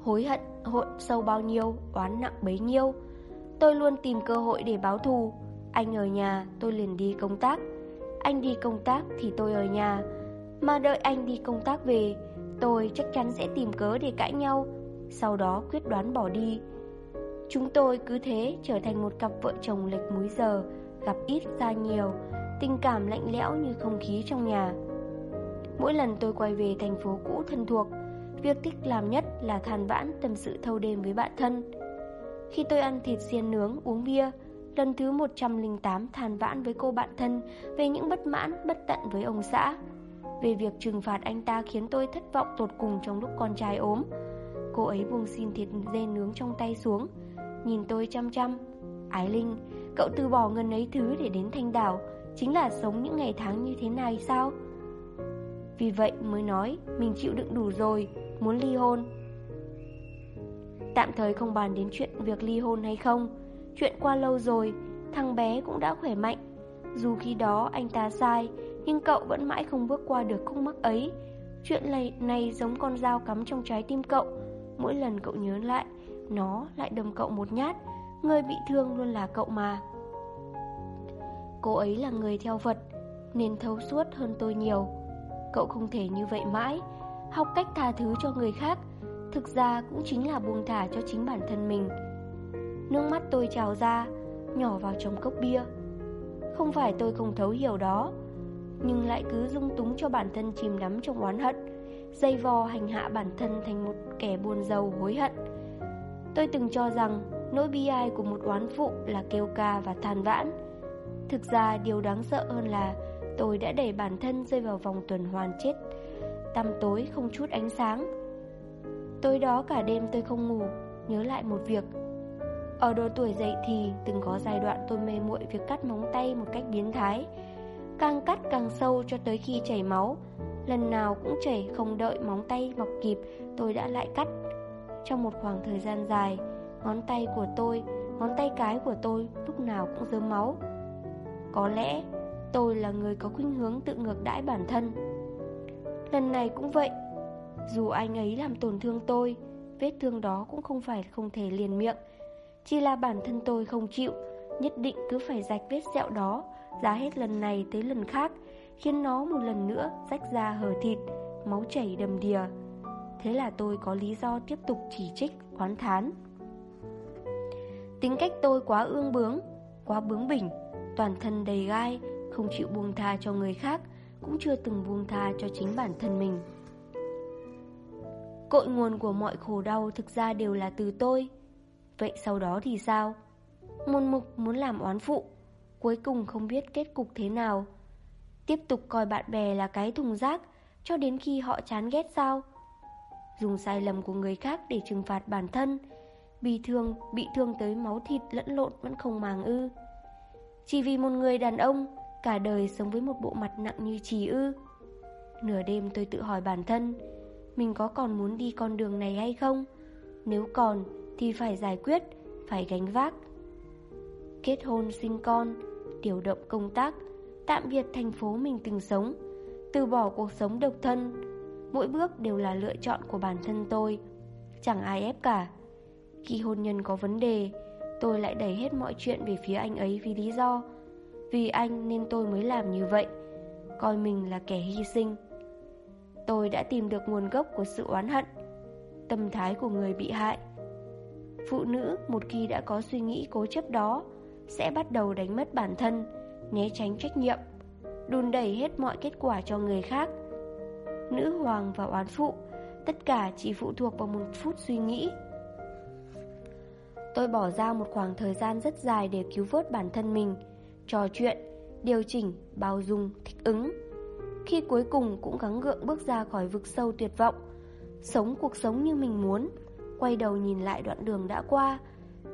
Hối hận hội sâu bao nhiêu, oán nặng bấy nhiêu. Tôi luôn tìm cơ hội để báo thù. Anh ở nhà, tôi liền đi công tác. Anh đi công tác thì tôi ở nhà. Mà đợi anh đi công tác về, tôi chắc chắn sẽ tìm cớ để cãi nhau, sau đó quyết đoán bỏ đi. Chúng tôi cứ thế trở thành một cặp vợ chồng lệch múi giờ, gặp ít ra nhiều, tình cảm lạnh lẽo như không khí trong nhà. Mỗi lần tôi quay về thành phố cũ thân thuộc, việc thích làm nhất là than vãn tâm sự thâu đêm với bạn thân. Khi tôi ăn thịt xiên nướng, uống bia, lần thứ 108 than vãn với cô bạn thân về những bất mãn, bất tận với ông xã. Về việc trừng phạt anh ta khiến tôi thất vọng tột cùng trong lúc con trai ốm. Cô ấy buông xin thịt dê nướng trong tay xuống, nhìn tôi chăm chăm. Ái Linh, cậu từ bỏ ngân ấy thứ để đến thanh đảo, chính là sống những ngày tháng như thế này sao? Vì vậy mới nói mình chịu đựng đủ rồi, muốn ly hôn. Tạm thời không bàn đến chuyện việc ly hôn hay không, chuyện qua lâu rồi, thằng bé cũng đã khỏe mạnh. Dù khi đó anh ta sai, nhưng cậu vẫn mãi không bước qua được khúc mắc ấy. Chuyện này, này giống con dao cắm trong trái tim cậu. Mỗi lần cậu nhớ lại, nó lại đâm cậu một nhát. Người bị thương luôn là cậu mà. Cô ấy là người theo Phật, nên thấu suốt hơn tôi nhiều. Cậu không thể như vậy mãi. Học cách tha thứ cho người khác, thực ra cũng chính là buông thả cho chính bản thân mình. Nước mắt tôi trào ra, nhỏ vào trong cốc bia. Không phải tôi không thấu hiểu đó, nhưng lại cứ dung túng cho bản thân chìm đắm trong oán hận, dây vò hành hạ bản thân thành một kẻ buồn giàu hối hận. Tôi từng cho rằng nỗi bi ai của một oán phụ là kêu ca và than vãn. Thực ra điều đáng sợ hơn là tôi đã đẩy bản thân rơi vào vòng tuần hoàn chết, tăm tối không chút ánh sáng. Tối đó cả đêm tôi không ngủ, nhớ lại một việc. Ở độ tuổi dậy thì từng có giai đoạn tôi mê muội việc cắt móng tay một cách biến thái. Càng cắt càng sâu cho tới khi chảy máu. Lần nào cũng chảy không đợi móng tay mọc kịp, tôi đã lại cắt. Trong một khoảng thời gian dài, ngón tay của tôi, ngón tay cái của tôi lúc nào cũng dớm máu. Có lẽ tôi là người có khuynh hướng tự ngược đãi bản thân. Lần này cũng vậy, dù anh ấy làm tổn thương tôi, vết thương đó cũng không phải không thể liền miệng. Chỉ là bản thân tôi không chịu, nhất định cứ phải rạch vết sẹo đó, giá hết lần này tới lần khác, khiến nó một lần nữa rách ra hở thịt, máu chảy đầm đìa. Thế là tôi có lý do tiếp tục chỉ trích, oán thán. Tính cách tôi quá ương bướng, quá bướng bỉnh, toàn thân đầy gai, không chịu buông tha cho người khác, cũng chưa từng buông tha cho chính bản thân mình. Cội nguồn của mọi khổ đau thực ra đều là từ tôi. Vậy sau đó thì sao? Môn mục muốn làm oán phụ, cuối cùng không biết kết cục thế nào. Tiếp tục coi bạn bè là cái thùng rác cho đến khi họ chán ghét sao? Dùng sai lầm của người khác để trừng phạt bản thân, bị thương, bị thương tới máu thịt lẫn lộn vẫn không màng ư. Chỉ vì một người đàn ông, Cả đời sống với một bộ mặt nặng như trì ư. Nửa đêm tôi tự hỏi bản thân, Mình có còn muốn đi con đường này hay không? Nếu còn, Thì phải giải quyết, Phải gánh vác. Kết hôn sinh con, Điều động công tác, Tạm biệt thành phố mình từng sống, Từ bỏ cuộc sống độc thân. Mỗi bước đều là lựa chọn của bản thân tôi, Chẳng ai ép cả. Khi hôn nhân có vấn đề Tôi lại đẩy hết mọi chuyện về phía anh ấy vì lý do. Vì anh nên tôi mới làm như vậy, Coi mình là kẻ hy sinh. Tôi đã tìm được nguồn gốc của sự oán hận, Tâm thái của người bị hại. Phụ nữ một khi đã có suy nghĩ cố chấp đó Sẽ bắt đầu đánh mất bản thân, Né tránh trách nhiệm, Đùn đẩy hết mọi kết quả cho người khác. Nữ hoàng và oán phụ, Tất cả chỉ phụ thuộc vào một phút suy nghĩ. Tôi bỏ ra một khoảng thời gian rất dài để cứu vớt bản thân mình, trò chuyện, điều chỉnh, bao dung, thích ứng. Khi cuối cùng cũng gắng gượng bước ra khỏi vực sâu tuyệt vọng, sống cuộc sống như mình muốn, quay đầu nhìn lại đoạn đường đã qua,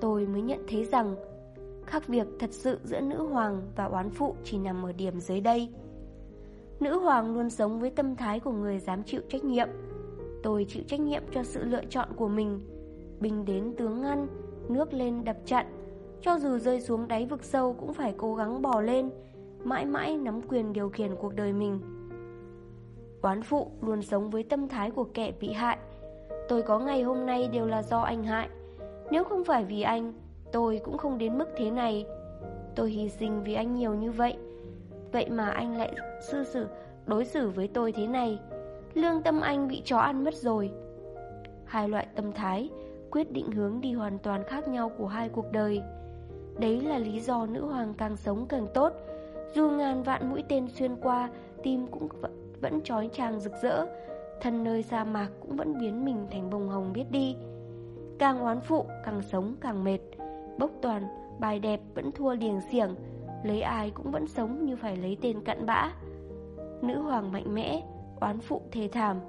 tôi mới nhận thấy rằng khác việc thật sự giữa nữ hoàng và oán phụ chỉ nằm ở điểm dưới đây. Nữ hoàng luôn sống với tâm thái của người dám chịu trách nhiệm. Tôi chịu trách nhiệm cho sự lựa chọn của mình. Binh đến tướng ngăn, nước lên đập chặn. Cho dù rơi xuống đáy vực sâu cũng phải cố gắng bò lên, mãi mãi nắm quyền điều khiển cuộc đời mình. Oán phụ luôn sống với tâm thái của kẻ bị hại. Tôi có ngày hôm nay đều là do anh hại. Nếu không phải vì anh, tôi cũng không đến mức thế này. Tôi hy sinh vì anh nhiều như vậy. Vậy mà anh lại sư xử, đối xử với tôi thế này. Lương tâm anh bị chó ăn mất rồi. Hai loại tâm thái quyết định hướng đi hoàn toàn khác nhau của hai cuộc đời. Đấy là lý do nữ hoàng càng sống càng tốt, dù ngàn vạn mũi tên xuyên qua, tim cũng vẫn trói chàng rực rỡ, thân nơi sa mạc cũng vẫn biến mình thành bông hồng biết đi. Càng oán phụ, càng sống càng mệt, bốc toàn, bài đẹp vẫn thua liền xiềng, lấy ai cũng vẫn sống như phải lấy tên cặn bã. Nữ hoàng mạnh mẽ, oán phụ thề thảm,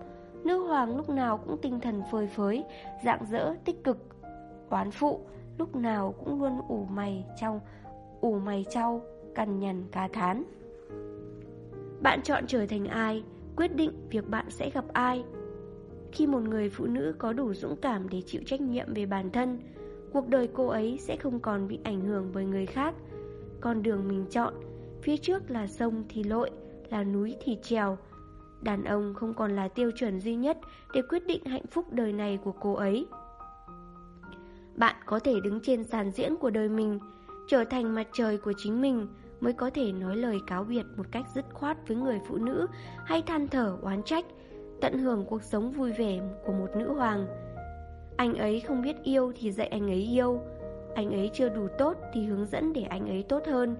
Nữ hoàng lúc nào cũng tinh thần phơi phới, dạng dỡ, tích cực. Oán phụ lúc nào cũng luôn ủ mày trong, ủ mày trao, cằn nhằn ca thán. Bạn chọn trở thành ai, quyết định việc bạn sẽ gặp ai. Khi một người phụ nữ có đủ dũng cảm để chịu trách nhiệm về bản thân, cuộc đời cô ấy sẽ không còn bị ảnh hưởng bởi người khác. Con đường mình chọn, Phía trước là sông thì lội Là núi thì trèo Đàn ông không còn là tiêu chuẩn duy nhất Để quyết định hạnh phúc đời này của cô ấy. Bạn có thể đứng trên sàn diễn của đời mình, Trở thành mặt trời của chính mình Mới có thể nói lời cáo biệt một cách dứt khoát với người phụ nữ Hay than thở oán trách, Tận hưởng cuộc sống vui vẻ của một nữ hoàng. Anh ấy không biết yêu thì dạy anh ấy yêu, Anh ấy chưa đủ tốt thì hướng dẫn để anh ấy tốt hơn.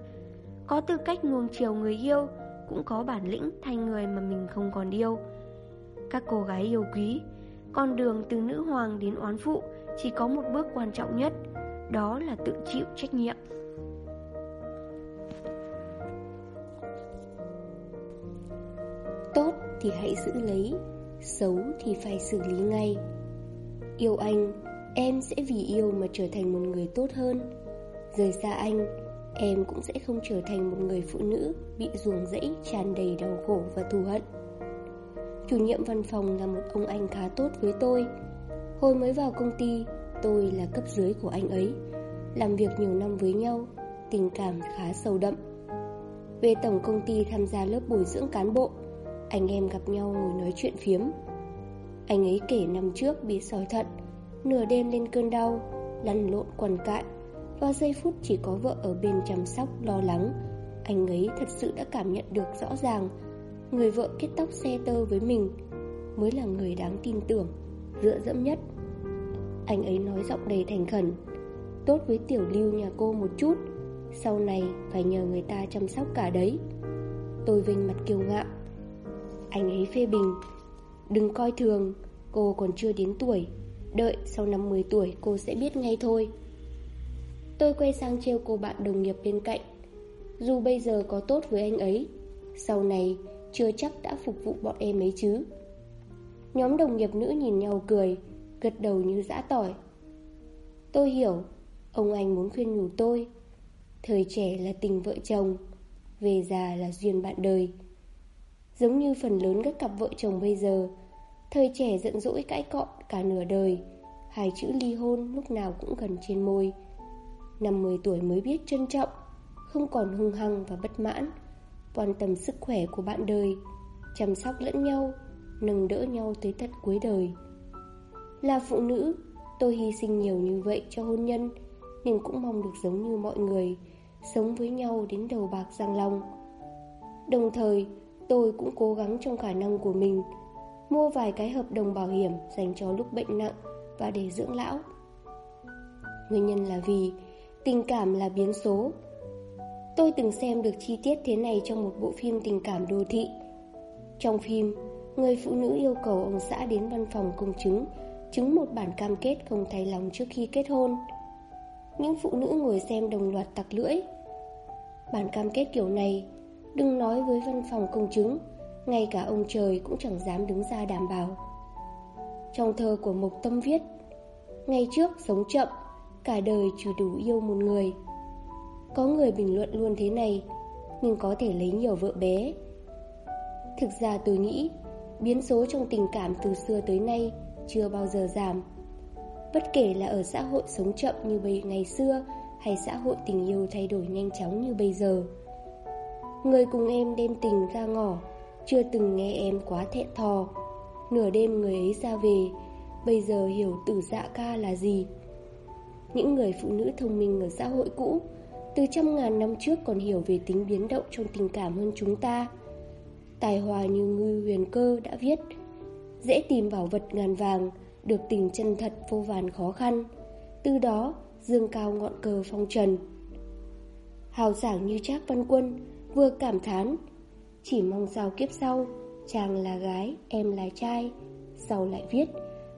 Có tư cách nuông chiều người yêu cũng có bản lĩnh thay người mà mình không còn yêu. Các cô gái yêu quý, Con đường từ nữ hoàng đến oán phụ Chỉ có một bước quan trọng nhất, Đó là tự chịu trách nhiệm. Tốt thì hãy giữ lấy, Xấu thì phải xử lý ngay. Yêu anh, Em sẽ vì yêu mà trở thành một người tốt hơn. Rời xa anh Em cũng sẽ không trở thành một người phụ nữ Bị ruồng rẫy, tràn đầy đau khổ và thù hận. Chủ nhiệm văn phòng là một ông anh khá tốt với tôi. Hồi mới vào công ty, Tôi là cấp dưới của anh ấy. Làm việc nhiều năm với nhau, Tình cảm khá sâu đậm. Về tổng công ty tham gia lớp bồi dưỡng cán bộ, anh em gặp nhau ngồi nói chuyện phiếm. Anh ấy kể năm trước bị sỏi thận, Nửa đêm lên cơn đau, Lăn lộn quằn cại và giây phút chỉ có vợ ở bên chăm sóc lo lắng, Anh ấy thật sự đã cảm nhận được rõ ràng Người vợ kết tóc xe tơ với mình Mới là người đáng tin tưởng, Dựa dẫm nhất. Anh ấy nói giọng đầy thành khẩn, Tốt với tiểu lưu nhà cô một chút, Sau này phải nhờ người ta chăm sóc cả đấy. Tôi vinh mặt kiêu ngạo. Anh ấy phê bình, Đừng coi thường, Cô còn chưa đến tuổi, Đợi sau năm 10 tuổi cô sẽ biết ngay thôi. Tôi quay sang trêu cô bạn đồng nghiệp bên cạnh. Dù bây giờ có tốt với anh ấy, Sau này chưa chắc đã phục vụ bọn em ấy chứ. Nhóm đồng nghiệp nữ nhìn nhau cười, Gật đầu như dã tỏi. Tôi hiểu, Ông anh muốn khuyên nhủ tôi. Thời trẻ là tình vợ chồng, Về già là duyên bạn đời. Giống như phần lớn các cặp vợ chồng bây giờ, Thời trẻ giận dỗi cãi cọ cả nửa đời. Hai chữ ly hôn lúc nào cũng gần trên môi. Năm 10 tuổi mới biết trân trọng, Không còn hung hăng và bất mãn. Quan tâm sức khỏe của bạn đời, Chăm sóc lẫn nhau, Nâng đỡ nhau tới tận cuối đời. Là phụ nữ, Tôi hy sinh nhiều như vậy cho hôn nhân nên cũng mong được giống như mọi người, Sống với nhau đến đầu bạc răng long. Đồng thời, Tôi cũng cố gắng trong khả năng của mình, Mua vài cái hợp đồng bảo hiểm Dành cho lúc bệnh nặng Và để dưỡng lão. Nguyên nhân là vì Tình cảm là biến số. Tôi từng xem được chi tiết thế này Trong một bộ phim tình cảm đô thị. Trong phim, Người phụ nữ yêu cầu ông xã đến văn phòng công chứng Chứng một bản cam kết không thay lòng trước khi kết hôn. Những phụ nữ ngồi xem đồng loạt tặc lưỡi. Bản cam kết kiểu này, Đừng nói với văn phòng công chứng, Ngay cả ông trời cũng chẳng dám đứng ra đảm bảo. Trong thơ của Mộc Tâm viết, Ngày trước sống chậm Cả đời chỉ đủ yêu một người. Có người bình luận luôn thế này, Nhưng có thể lấy nhiều vợ bé. Thực ra tôi nghĩ, Biến số trong tình cảm từ xưa tới nay Chưa bao giờ giảm. Bất kể là ở xã hội sống chậm như ngày xưa Hay xã hội tình yêu thay đổi nhanh chóng như bây giờ. Người cùng em đem tình ra ngỏ, Chưa từng nghe em quá thẹn thò. Nửa đêm người ấy ra về, Bây giờ hiểu tử dạ ca là gì? Những người phụ nữ thông minh ở xã hội cũ. Từ trăm ngàn năm trước còn hiểu về tính biến động trong tình cảm hơn chúng ta. Tài hòa như ngư huyền cơ đã viết Dễ tìm bảo vật ngàn vàng Được tình chân thật vô vàn khó khăn. Từ đó dương cao ngọn cờ phong trần. Hào sảng như Trác Văn Quân vừa cảm thán Chỉ mong sao kiếp sau Chàng là gái, em là trai. Sau lại viết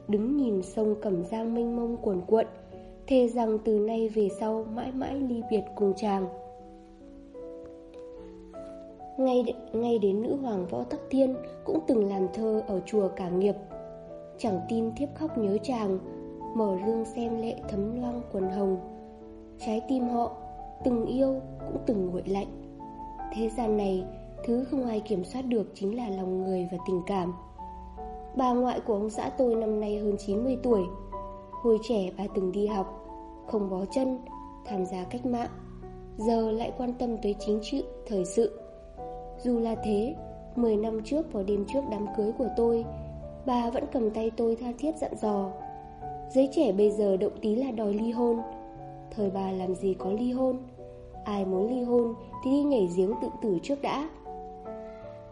Đứng nhìn sông cẩm giang mênh mông cuồn cuộn Thề rằng từ nay về sau Mãi mãi ly biệt cùng chàng ngay, ngay đến nữ hoàng Võ Tắc Thiên Cũng từng làm thơ ở chùa Cả Nghiệp Chẳng tin thiếp khóc nhớ chàng Mở lương xem lệ thấm loang quần hồng Trái tim họ Từng yêu cũng từng nguội lạnh Thế gian này, thứ không ai kiểm soát được chính là lòng người và tình cảm. Bà ngoại của ông xã tôi năm nay hơn 90 tuổi. Hồi trẻ bà từng đi học, không bó chân, tham gia cách mạng. Giờ lại quan tâm tới chính trị, thời sự Dù là thế 10 năm trước vào đêm trước đám cưới của tôi Bà vẫn cầm tay tôi tha thiết dặn dò Giới trẻ bây giờ động tí là đòi ly hôn Thời bà làm gì có ly hôn Ai muốn ly hôn thì đi nhảy giếng tự tử trước đã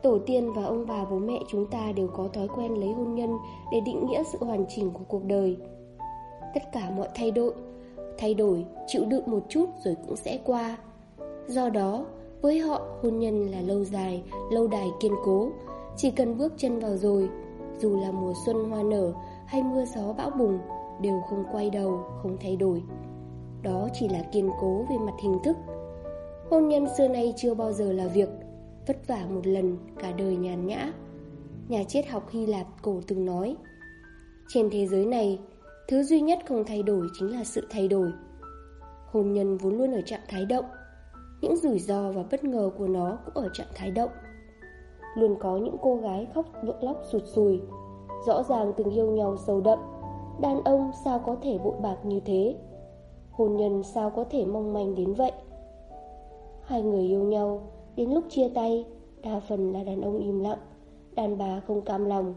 Tổ tiên và ông bà bố mẹ chúng ta đều có thói quen lấy hôn nhân để định nghĩa sự hoàn chỉnh của cuộc đời. Tất cả mọi thay đổi, thay đổi, chịu đựng một chút rồi cũng sẽ qua. Do đó, với họ hôn nhân là lâu dài, lâu đài kiên cố, chỉ cần bước chân vào rồi, dù là mùa xuân hoa nở hay mưa gió bão bùng, đều không quay đầu, không thay đổi. Đó chỉ là kiên cố về mặt hình thức. Hôn nhân xưa nay chưa bao giờ là việc Vất vả một lần cả đời nhàn nhã Nhà triết học Hy Lạp cổ từng nói Trên thế giới này Thứ duy nhất không thay đổi chính là sự thay đổi. Hôn nhân vốn luôn ở trạng thái động. Những rủi ro và bất ngờ của nó cũng ở trạng thái động. Luôn có những cô gái khóc lộn lóc, sụt sùi. Rõ ràng từng yêu nhau sâu đậm. Đàn ông sao có thể bội bạc như thế? Hôn nhân sao có thể mong manh đến vậy? Hai người yêu nhau, Đến lúc chia tay, Đa phần là đàn ông im lặng. Đàn bà không cam lòng,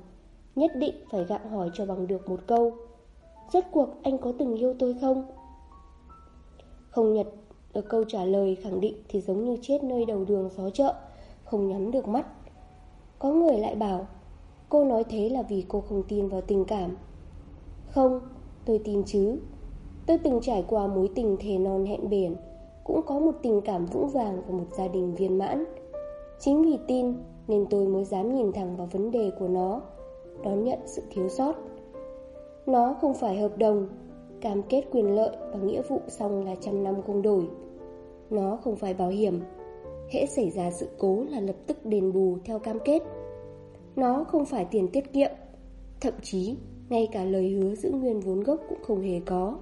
Nhất định phải gặng hỏi cho bằng được một câu. Rốt cuộc anh có từng yêu tôi không? Không nhật được câu trả lời khẳng định Thì giống như chết nơi đầu đường xó chợ Không nhắm được mắt Có người lại bảo Cô nói thế là vì cô không tin vào tình cảm Không, tôi tin chứ Tôi từng trải qua mối tình thề non hẹn biển cũng có một tình cảm vững vàng và một gia đình viên mãn. Chính vì tin nên tôi mới dám nhìn thẳng vào vấn đề của nó, đón nhận sự thiếu sót. Nó không phải hợp đồng, cam kết quyền lợi và nghĩa vụ xong là trăm năm không đổi. Nó không phải bảo hiểm, hễ xảy ra sự cố là lập tức đền bù theo cam kết. Nó không phải tiền tiết kiệm, thậm chí ngay cả lời hứa giữ nguyên vốn gốc cũng không hề có.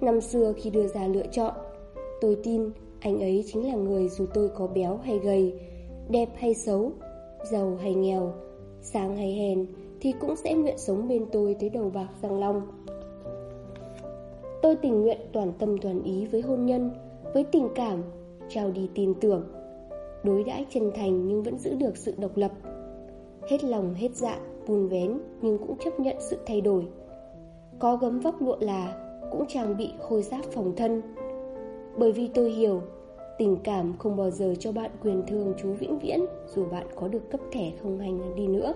Năm xưa khi đưa ra lựa chọn, Tôi tin anh ấy chính là người dù tôi có béo hay gầy, đẹp hay xấu, giàu hay nghèo, sáng hay hèn thì cũng sẽ nguyện sống bên tôi tới đầu bạc răng long. Tôi tình nguyện toàn tâm toàn ý với hôn nhân, với tình cảm, trao đi tin tưởng, đối đãi chân thành nhưng vẫn giữ được sự độc lập. Hết lòng hết dạ, buồn vén nhưng cũng chấp nhận sự thay đổi. Có gấm vóc lụa là cũng trang bị khôi giáp phòng thân, bởi vì tôi hiểu Tình cảm không bao giờ cho bạn quyền thương chú vĩnh viễn Dù bạn có được cấp thẻ không hành đi nữa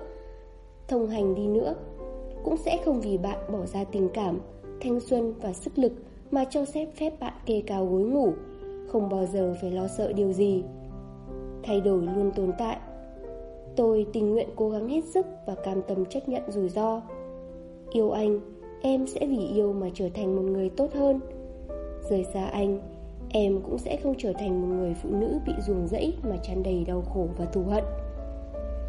Thông hành đi nữa. Cũng sẽ không vì bạn bỏ ra tình cảm, Thanh xuân và sức lực Mà cho phép phép bạn kê cao gối ngủ, Không bao giờ phải lo sợ điều gì. Thay đổi luôn tồn tại. Tôi tình nguyện cố gắng hết sức Và cam tâm chấp nhận rủi ro. Yêu anh, Em sẽ vì yêu mà trở thành một người tốt hơn. Rời xa anh, Em cũng sẽ không trở thành một người phụ nữ bị ruồng rẫy mà tràn đầy đau khổ và thù hận.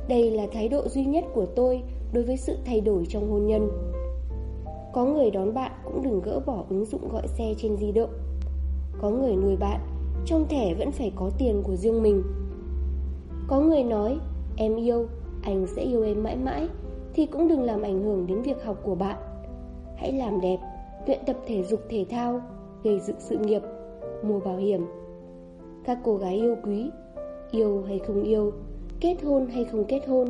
Đây là thái độ duy nhất của tôi đối với sự thay đổi trong hôn nhân. Có người đón bạn cũng đừng gỡ bỏ ứng dụng gọi xe trên di động. Có người nuôi bạn, trong thẻ vẫn phải có tiền của riêng mình. Có người nói, em yêu, anh sẽ yêu em mãi mãi, thì cũng đừng làm ảnh hưởng đến việc học của bạn. Hãy làm đẹp, luyện tập thể dục thể thao, gây dựng sự nghiệp mua bảo hiểm Các cô gái yêu quý Yêu hay không yêu Kết hôn hay không kết hôn,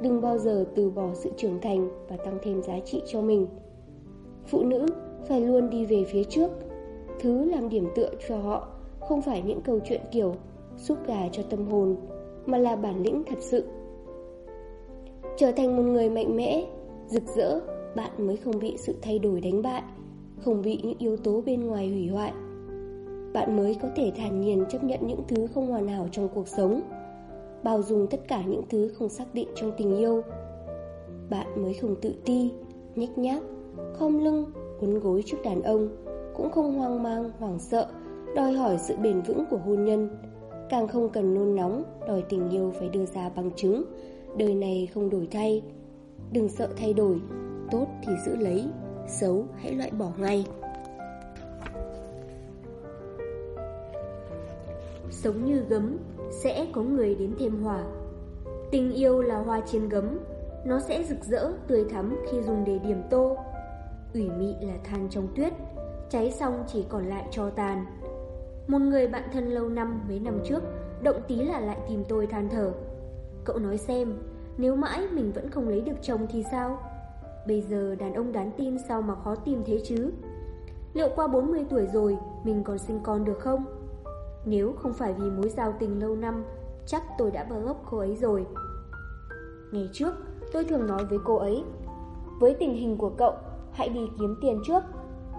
Đừng bao giờ từ bỏ sự trưởng thành Và tăng thêm giá trị cho mình. Phụ nữ phải luôn đi về phía trước, Thứ làm điểm tựa cho họ Không phải những câu chuyện kiểu Xúc gà cho tâm hồn, Mà là bản lĩnh thật sự. Trở thành một người mạnh mẽ, Rực rỡ, Bạn mới không bị sự thay đổi đánh bại, Không bị những yếu tố bên ngoài hủy hoại. Bạn mới có thể thản nhiên chấp nhận những thứ không hoàn hảo trong cuộc sống bao dung tất cả những thứ không xác định trong tình yêu. Bạn mới không tự ti, nhếch nhác, khom lưng uốn gối trước đàn ông, cũng không hoang mang, hoảng sợ, đòi hỏi sự bền vững của hôn nhân. Càng không cần nôn nóng, đòi tình yêu phải đưa ra bằng chứng. Đời này không đổi thay. Đừng sợ thay đổi, tốt thì giữ lấy, xấu hãy loại bỏ ngay. Sống như gấm sẽ có người đến thêm hỏa Tình yêu là hoa trên gấm Nó sẽ rực rỡ, tươi thắm khi dùng để điểm tô. Ủy mị là than trong tuyết Cháy xong chỉ còn lại cho tàn. Một người bạn thân lâu năm mấy năm trước Động tí là lại tìm tôi than thở. Cậu nói xem Nếu mãi mình vẫn không lấy được chồng thì sao? Bây giờ đàn ông đáng tin sao mà khó tìm thế chứ? Liệu qua 40 tuổi rồi Mình còn sinh con được không? Nếu không phải vì mối giao tình lâu năm, Chắc tôi đã bờ ấp cô ấy rồi. Ngày trước, tôi thường nói với cô ấy, Với tình hình của cậu, Hãy đi kiếm tiền trước,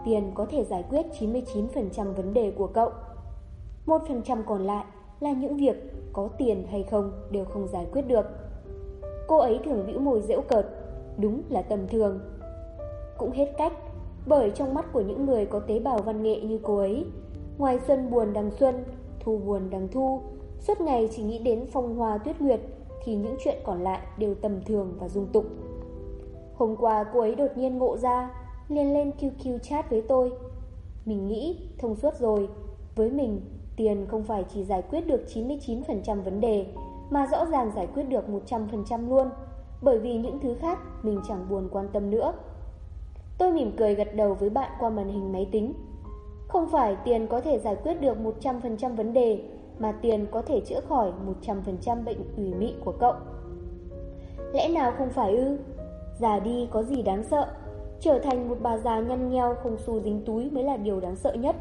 Tiền có thể giải quyết 99% vấn đề của cậu. 1% còn lại là những việc có tiền hay không đều không giải quyết được. Cô ấy thường bĩu môi dễu cợt, Đúng là tầm thường. Cũng hết cách, Bởi trong mắt của những người có tế bào văn nghệ như cô ấy Ngoài xuân buồn đằng xuân, Thu buồn đằng thu, Suốt ngày chỉ nghĩ đến phong hoa tuyết nguyệt, Thì những chuyện còn lại đều tầm thường và dung tục Hôm qua cô ấy đột nhiên ngộ ra, liền lên QQ chat với tôi. Mình nghĩ thông suốt rồi, Với mình, Tiền không phải chỉ giải quyết được 99% vấn đề, Mà rõ ràng giải quyết được 100% luôn, Bởi vì những thứ khác Mình chẳng buồn quan tâm nữa. Tôi mỉm cười gật đầu với bạn qua màn hình máy tính. Không phải tiền có thể giải quyết được 100% vấn đề, Mà tiền có thể chữa khỏi 100% bệnh ủy mị của cậu. Lẽ nào không phải ư? Già đi có gì đáng sợ? Trở thành một bà già nhăn nheo không xu dính túi mới là điều đáng sợ nhất.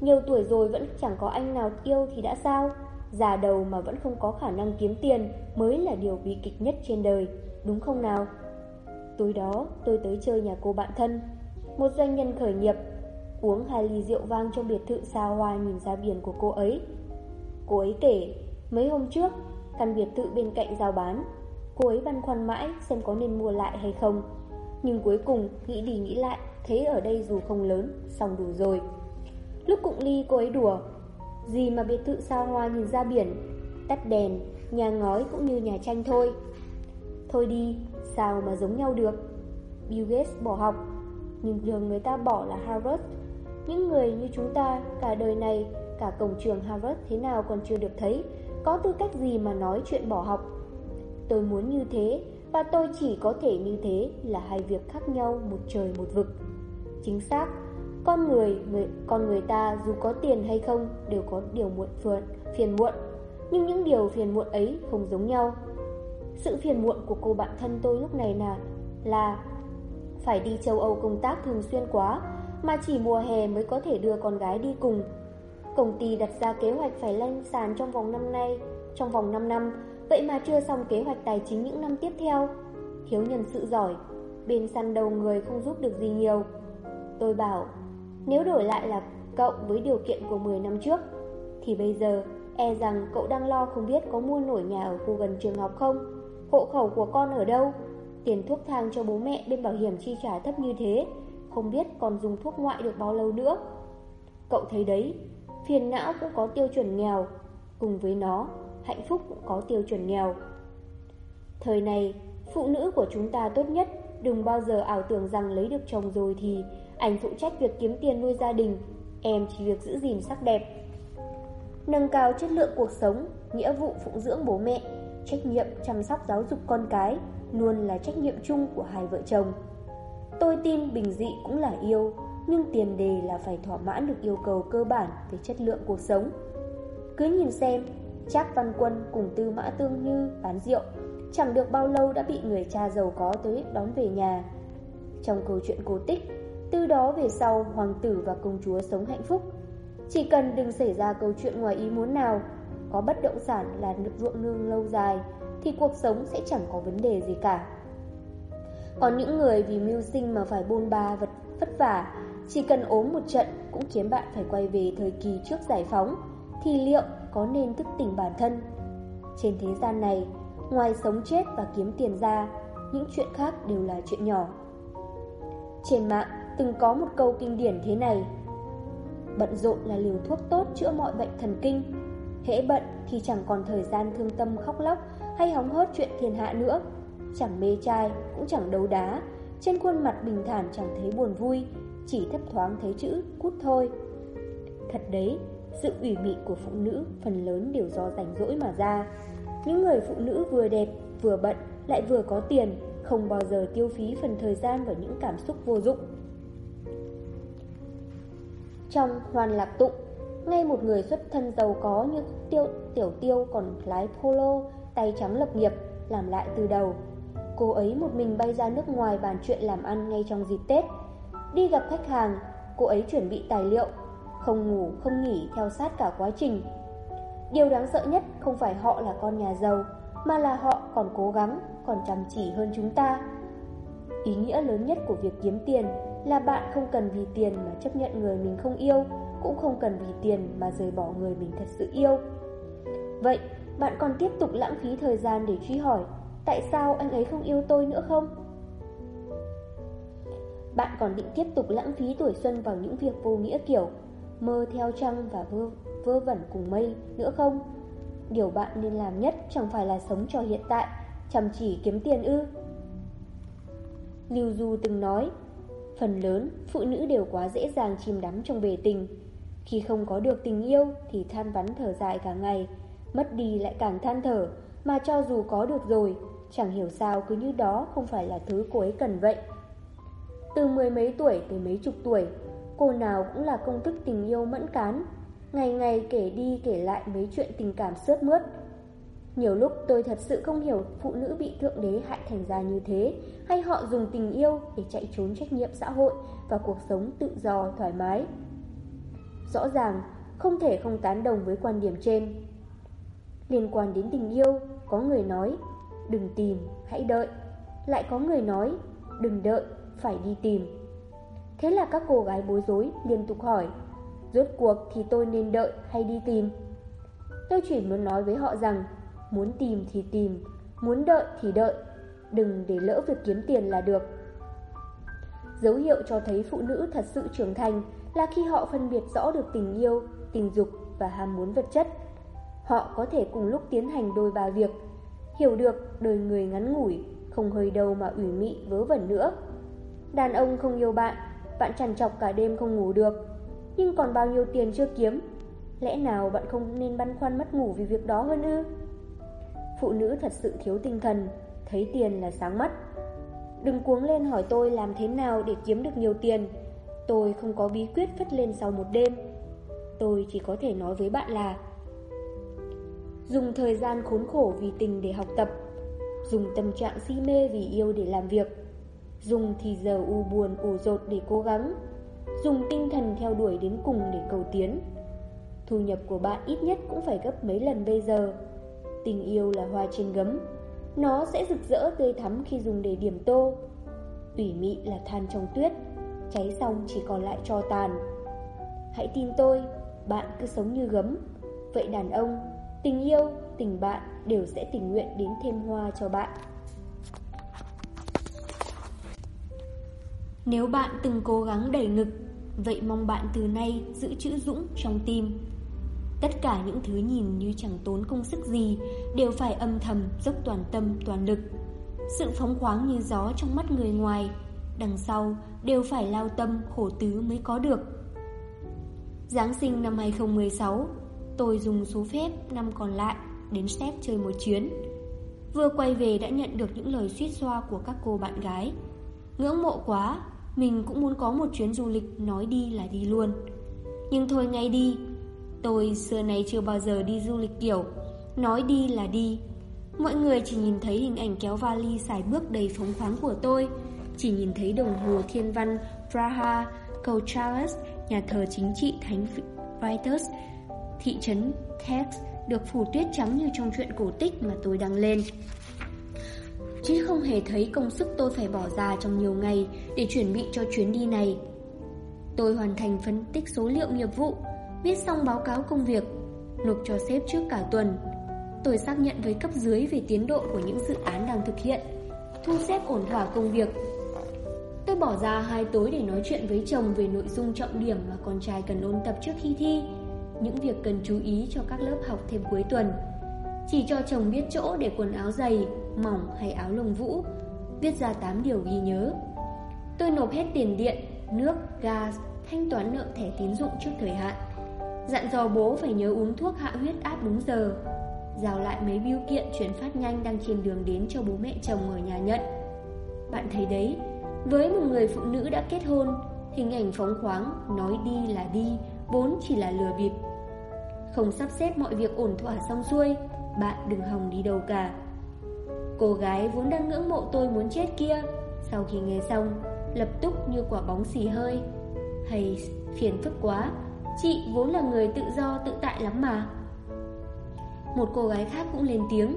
Nhiều tuổi rồi vẫn chẳng có anh nào yêu thì đã sao? Già đầu mà vẫn không có khả năng kiếm tiền Mới là điều bi kịch nhất trên đời, Đúng không nào? Tối đó tôi tới chơi nhà cô bạn thân. Một doanh nhân khởi nghiệp Uống hai ly rượu vang trong biệt thự xa hoa nhìn ra biển của cô ấy. Cô ấy kể Mấy hôm trước Căn biệt thự bên cạnh giao bán Cô ấy băn khoăn mãi xem có nên mua lại hay không. Nhưng cuối cùng nghĩ đi nghĩ lại Thấy ở đây dù không lớn Xong đủ rồi. Lúc cụng ly cô ấy đùa Gì mà biệt thự sao hoa nhìn ra biển Tắt đèn, nhà ngói cũng như nhà tranh thôi. Thôi đi, sao mà giống nhau được? Bill Gates bỏ học Nhưng trường người ta bỏ là Harvard những người như chúng ta cả đời này Cả cổng trường Harvard thế nào còn chưa được thấy Có tư cách gì mà nói chuyện bỏ học? Tôi muốn như thế Và tôi chỉ có thể như thế Là hai việc khác nhau một trời một vực. Chính xác con người, người con người ta dù có tiền hay không đều có điều muộn phiền, phiền muộn, nhưng những điều phiền muộn ấy không giống nhau. Sự phiền muộn của cô bạn thân tôi lúc này là là phải đi châu Âu công tác thường xuyên quá, mà chỉ mùa hè mới có thể đưa con gái đi cùng. Công ty đặt ra kế hoạch phải lên sàn trong vòng năm nay, trong vòng 5 năm, vậy mà chưa xong kế hoạch tài chính những năm tiếp theo. Thiếu nhân sự giỏi, bên săn đầu người không giúp được gì nhiều. Tôi bảo nếu đổi lại là cậu với điều kiện của 10 năm trước Thì bây giờ e rằng cậu đang lo không biết có mua nổi nhà ở khu gần trường học không Hộ khẩu của con ở đâu Tiền thuốc thang cho bố mẹ bên bảo hiểm chi trả thấp như thế không biết còn dùng thuốc ngoại được bao lâu nữa Cậu thấy đấy Phiền não cũng có tiêu chuẩn nghèo Cùng với nó Hạnh phúc cũng có tiêu chuẩn nghèo Thời này Phụ nữ của chúng ta tốt nhất Đừng bao giờ ảo tưởng rằng lấy được chồng rồi thì anh phụ trách việc kiếm tiền nuôi gia đình, em chỉ việc giữ gìn sắc đẹp. Nâng cao chất lượng cuộc sống, nghĩa vụ phụng dưỡng bố mẹ, trách nhiệm chăm sóc giáo dục con cái luôn là trách nhiệm chung của hai vợ chồng. Tôi tin bình dị cũng là yêu, nhưng tiền đề là phải thỏa mãn được yêu cầu cơ bản về chất lượng cuộc sống. Cứ nhìn xem, Trác Văn Quân cùng Tư Mã Tương Như bán rượu, chẳng được bao lâu đã bị người cha giàu có tới đón về nhà. Trong câu chuyện cổ tích, từ đó về sau hoàng tử và công chúa sống hạnh phúc Chỉ cần đừng xảy ra câu chuyện ngoài ý muốn nào Có bất động sản là ruộng nương lâu dài Thì cuộc sống sẽ chẳng có vấn đề gì cả còn những người vì mưu sinh mà phải bôn ba vật vất vả, Chỉ cần ốm một trận cũng khiến bạn phải quay về thời kỳ trước giải phóng, Thì liệu có nên thức tỉnh bản thân? Trên thế gian này, Ngoài sống chết và kiếm tiền ra, Những chuyện khác đều là chuyện nhỏ. Trên mạng từng có một câu kinh điển thế này, Bận rộn là liều thuốc tốt chữa mọi bệnh thần kinh, Hễ bận thì chẳng còn thời gian thương tâm khóc lóc hay hóng hớt chuyện thiên hạ nữa. Chẳng mê trai, cũng chẳng đấu đá. Trên khuôn mặt bình thản chẳng thấy buồn vui Chỉ thấp thoáng thấy chữ cút thôi. Thật đấy, sự ủy mị của phụ nữ phần lớn đều do rảnh rỗi mà ra. Những người phụ nữ vừa đẹp, vừa bận, lại vừa có tiền Không bao giờ tiêu phí phần thời gian vào những cảm xúc vô dụng. Trong hoàn lạc tụng, Ngay một người xuất thân giàu có như tiêu, Tiểu Tiêu còn lái polo, tay trắng lập nghiệp, làm lại từ đầu. Cô ấy một mình bay ra nước ngoài bàn chuyện làm ăn ngay trong dịp Tết. Đi gặp khách hàng, cô ấy chuẩn bị tài liệu, không ngủ, không nghỉ theo sát cả quá trình. Điều đáng sợ nhất không phải họ là con nhà giàu, mà là họ còn cố gắng, còn chăm chỉ hơn chúng ta. Ý nghĩa lớn nhất của việc kiếm tiền là bạn không cần vì tiền mà chấp nhận người mình không yêu, cũng không cần vì tiền mà rời bỏ người mình thật sự yêu. Vậy, bạn còn tiếp tục lãng phí thời gian để truy hỏi tại sao anh ấy không yêu tôi nữa không? Bạn còn định tiếp tục lãng phí tuổi xuân vào những việc vô nghĩa kiểu mơ theo trăng và vơ, vơ vẩn cùng mây nữa không? Điều bạn nên làm nhất chẳng phải là sống cho hiện tại, chăm chỉ kiếm tiền ư? Lưu Du từng nói, phần lớn phụ nữ đều quá dễ dàng chìm đắm trong bề tình. Khi không có được tình yêu thì than vắn thở dài cả ngày, mất đi lại càng than thở, mà cho dù có được rồi, chẳng hiểu sao cứ như đó không phải là thứ cô ấy cần vậy. Từ mười mấy tuổi tới mấy chục tuổi, cô nào cũng là công thức tình yêu mẫn cán, ngày ngày kể đi kể lại mấy chuyện tình cảm sướt mướt. Nhiều lúc tôi thật sự không hiểu phụ nữ bị thượng đế hại thành ra như thế, hay họ dùng tình yêu để chạy trốn trách nhiệm xã hội và cuộc sống tự do thoải mái. Rõ ràng, không thể không tán đồng với quan điểm trên. Liên quan đến tình yêu, có người nói, đừng tìm, hãy đợi. Lại có người nói, đừng đợi, phải đi tìm. Thế là các cô gái bối rối liên tục hỏi, rốt cuộc thì tôi nên đợi hay đi tìm? Tôi chỉ muốn nói với họ rằng, muốn tìm thì tìm, muốn đợi thì đợi, đừng để lỡ việc kiếm tiền là được. Dấu hiệu cho thấy phụ nữ thật sự trưởng thành là khi họ phân biệt rõ được tình yêu, tình dục và ham muốn vật chất. Họ có thể cùng lúc tiến hành đôi ba việc, hiểu được đời người ngắn ngủi, không hơi đâu mà ủy mị vớ vẩn nữa. Đàn ông không yêu bạn, bạn trằn trọc cả đêm không ngủ được, nhưng còn bao nhiêu tiền chưa kiếm? Lẽ nào bạn không nên băn khoăn mất ngủ vì việc đó hơn ư? Phụ nữ thật sự thiếu tinh thần, thấy tiền là sáng mắt. Đừng cuống lên hỏi tôi làm thế nào để kiếm được nhiều tiền. Tôi không có bí quyết phất lên sau một đêm. Tôi chỉ có thể nói với bạn là Dùng thời gian khốn khổ vì tình để học tập. Dùng tâm trạng si mê vì yêu để làm việc. Dùng thì giờ u buồn, ủ rột để cố gắng. Dùng tinh thần theo đuổi đến cùng để cầu tiến. Thu nhập của bạn ít nhất cũng phải gấp mấy lần bây giờ. Tình yêu là hoa trên gấm. Nó sẽ rực rỡ tươi thắm khi dùng để điểm tô. Tủy mị là than trong tuyết. Cháy xong chỉ còn lại cho tàn. Hãy tin tôi, Bạn cứ sống như gấm. Vậy đàn ông Tình yêu, tình bạn đều sẽ tình nguyện đến thêm hoa cho bạn. Nếu bạn từng cố gắng đẩy ngực Vậy mong bạn từ nay giữ chữ dũng trong tim. Tất cả những thứ nhìn như chẳng tốn công sức gì Đều phải âm thầm dốc toàn tâm toàn lực. Sự phóng khoáng như gió trong mắt người ngoài Đằng sau đều phải lao tâm khổ tứ mới có được. Giáng sinh năm 2016 Tôi dùng số phép năm còn lại Đến xếp chơi một chuyến. Vừa quay về đã nhận được những lời suýt xoa của các cô bạn gái. Ngưỡng mộ quá Mình cũng muốn có một chuyến du lịch Nói đi là đi luôn. Nhưng thôi ngay đi Tôi xưa nay chưa bao giờ đi du lịch kiểu Nói đi là đi. Mọi người chỉ nhìn thấy hình ảnh kéo vali xài bước đầy phóng khoáng của tôi Chỉ nhìn thấy đồng hồ thiên văn Praha, cầu Charles, nhà thờ chính trị Thánh Vitus, thị trấn Tex được phủ tuyết trắng như trong chuyện cổ tích mà tôi đăng lên. Chứ không hề thấy công sức tôi phải bỏ ra trong nhiều ngày để chuẩn bị cho chuyến đi này. Tôi hoàn thành phân tích số liệu nghiệp vụ, viết xong báo cáo công việc, nộp cho sếp trước cả tuần. Tôi xác nhận với cấp dưới về tiến độ của những dự án đang thực hiện, thu xếp ổn thỏa công việc. Tôi bỏ ra hai tối để nói chuyện với chồng về nội dung trọng điểm mà con trai cần ôn tập trước khi thi, những việc cần chú ý cho các lớp học thêm cuối tuần. Chỉ cho chồng biết chỗ để quần áo dày, mỏng hay áo lông vũ, viết ra 8 điều ghi nhớ. Tôi nộp hết tiền điện, nước, gas, thanh toán nợ thẻ tín dụng trước thời hạn. Dặn dò bố phải nhớ uống thuốc hạ huyết áp đúng giờ Giao lại mấy biêu kiện chuyển phát nhanh đang trên đường đến cho bố mẹ chồng ở nhà nhận Bạn thấy đấy Với một người phụ nữ đã kết hôn Hình ảnh phóng khoáng Nói đi là đi Vốn chỉ là lừa bịp. Không sắp xếp mọi việc ổn thỏa xong xuôi, Bạn đừng hòng đi đâu cả. Cô gái vốn đang ngưỡng mộ tôi muốn chết kia, Sau khi nghe xong, Lập tức như quả bóng xì hơi. Hay phiền phức quá, Chị vốn là người tự do tự tại lắm mà. Một cô gái khác cũng lên tiếng.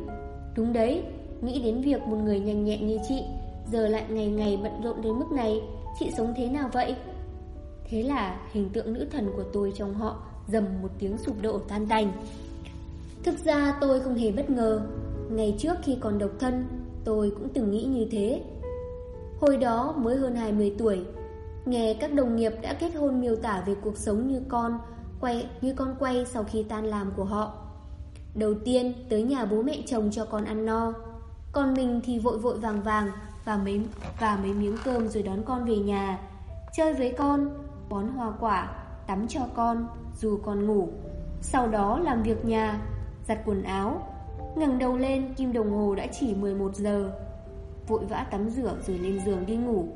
Đúng đấy, Nghĩ đến việc một người nhanh nhẹn như chị, Giờ lại ngày ngày bận rộn đến mức này, Chị sống thế nào vậy? Thế là hình tượng nữ thần của tôi trong họ Dầm một tiếng sụp đổ tan tành Thực ra tôi không hề bất ngờ. Ngày trước khi còn độc thân Tôi cũng từng nghĩ như thế. Hồi đó mới hơn 20 tuổi Nghe các đồng nghiệp đã kết hôn miêu tả về cuộc sống như con quay như con quay sau khi tan làm của họ. Đầu tiên tới nhà bố mẹ chồng cho con ăn no, còn mình thì vội vội vàng vàng và mấy và mấy miếng cơm rồi đón con về nhà, chơi với con, bón hoa quả, tắm cho con, dù con ngủ. Sau đó làm việc nhà, giặt quần áo. ngẩng đầu lên, kim đồng hồ đã chỉ 11 giờ. Vội vã tắm rửa rồi lên giường đi ngủ.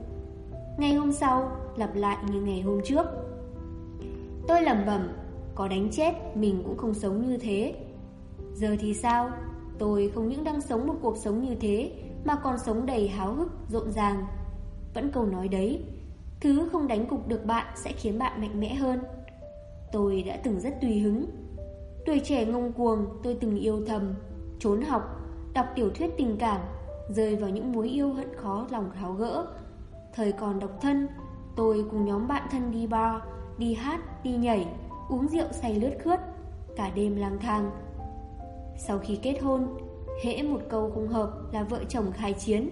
Ngày hôm sau, lặp lại như ngày hôm trước. Tôi lẩm bẩm, có đánh chết mình cũng không sống như thế. Giờ thì sao? Tôi không những đang sống một cuộc sống như thế mà còn sống đầy háo hức, rộn ràng. Vẫn câu nói đấy, thứ không đánh cục được bạn sẽ khiến bạn mạnh mẽ hơn. Tôi đã từng rất tùy hứng. Tuổi trẻ ngông cuồng, tôi từng yêu thầm, trốn học, đọc tiểu thuyết tình cảm, rơi vào những mối yêu hận khó lòng tháo gỡ. Thời còn độc thân, tôi cùng nhóm bạn thân đi bar, đi hát, đi nhảy, uống rượu say lướt khướt, cả đêm lang thang. Sau khi kết hôn, hễ một câu không hợp là vợ chồng khai chiến,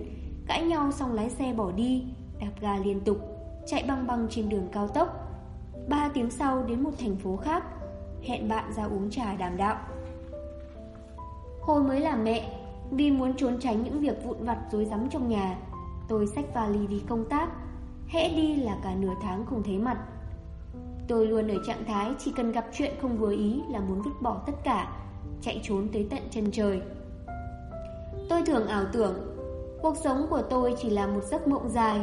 cãi nhau xong lái xe bỏ đi, đạp ga liên tục, chạy băng băng trên đường cao tốc. Ba tiếng sau đến một thành phố khác, hẹn bạn ra uống trà đàm đạo. Hồi mới là mẹ, vì muốn trốn tránh những việc vụn vặt rối rắm trong nhà, tôi xách vali đi công tác, hễ đi là cả nửa tháng không thấy mặt. Tôi luôn ở trạng thái chỉ cần gặp chuyện không vừa ý là muốn vứt bỏ tất cả, chạy trốn tới tận chân trời. Tôi thường ảo tưởng, cuộc sống của tôi chỉ là một giấc mộng dài.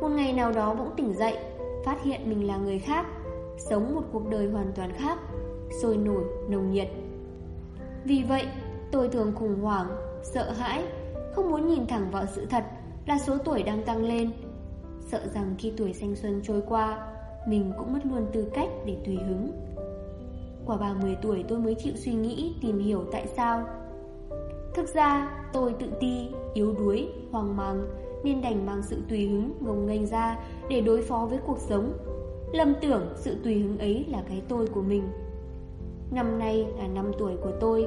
Một ngày nào đó bỗng tỉnh dậy, phát hiện mình là người khác, sống một cuộc đời hoàn toàn khác, sôi nổi, nồng nhiệt. Vì vậy, tôi thường khủng hoảng, sợ hãi, không muốn nhìn thẳng vào sự thật là số tuổi đang tăng lên. Sợ rằng khi tuổi thanh xuân trôi qua, mình cũng mất luôn tư cách để tùy hứng. Quả 30 tuổi tôi mới chịu suy nghĩ, tìm hiểu tại sao. Thực ra, tôi tự ti, yếu đuối, hoang mang, nên đành mang sự tùy hứng ngông nghênh ra để đối phó với cuộc sống. Lầm tưởng sự tùy hứng ấy là cái tôi của mình. Năm nay là năm tuổi của tôi.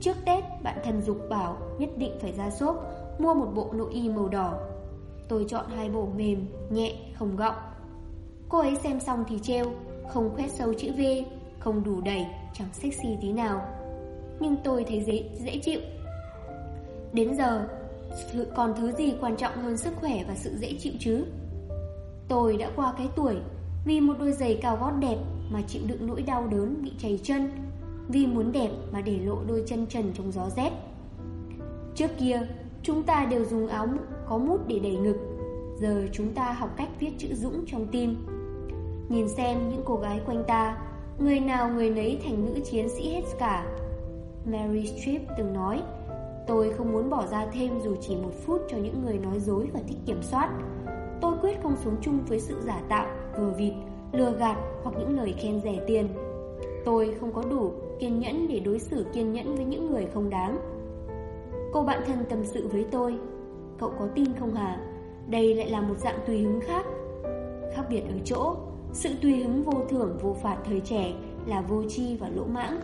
Trước Tết, bạn thân dục bảo nhất định phải ra shop mua một bộ nội y màu đỏ. Tôi chọn hai bộ mềm, nhẹ, không gọng. Cô ấy xem xong thì treo, không khoét sâu chữ V, không đủ đầy, chẳng sexy tí nào. Nhưng tôi thấy dễ, dễ chịu. Đến giờ, còn thứ gì quan trọng hơn sức khỏe và sự dễ chịu chứ? Tôi đã qua cái tuổi vì một đôi giày cao gót đẹp mà chịu đựng nỗi đau đớn bị chảy chân, vì muốn đẹp mà để lộ đôi chân trần trong gió rét. Trước kia, chúng ta đều dùng áo có mút để đẩy ngực, giờ chúng ta học cách viết chữ dũng trong tim. Nhìn xem những cô gái quanh ta Người nào người nấy thành nữ chiến sĩ hết cả Mary Streep từng nói Tôi không muốn bỏ ra thêm dù chỉ một phút cho những người nói dối và thích kiểm soát Tôi quyết không sống chung với sự giả tạo, vừa vịt, lừa gạt hoặc những lời khen rẻ tiền Tôi không có đủ kiên nhẫn để đối xử kiên nhẫn với những người không đáng Cô bạn thân tâm sự với tôi Cậu có tin không hả? Đây lại là một dạng tùy hứng khác Khác biệt ở chỗ sự tùy hứng vô thưởng vô phạt thời trẻ là vô tri và lỗ mãng.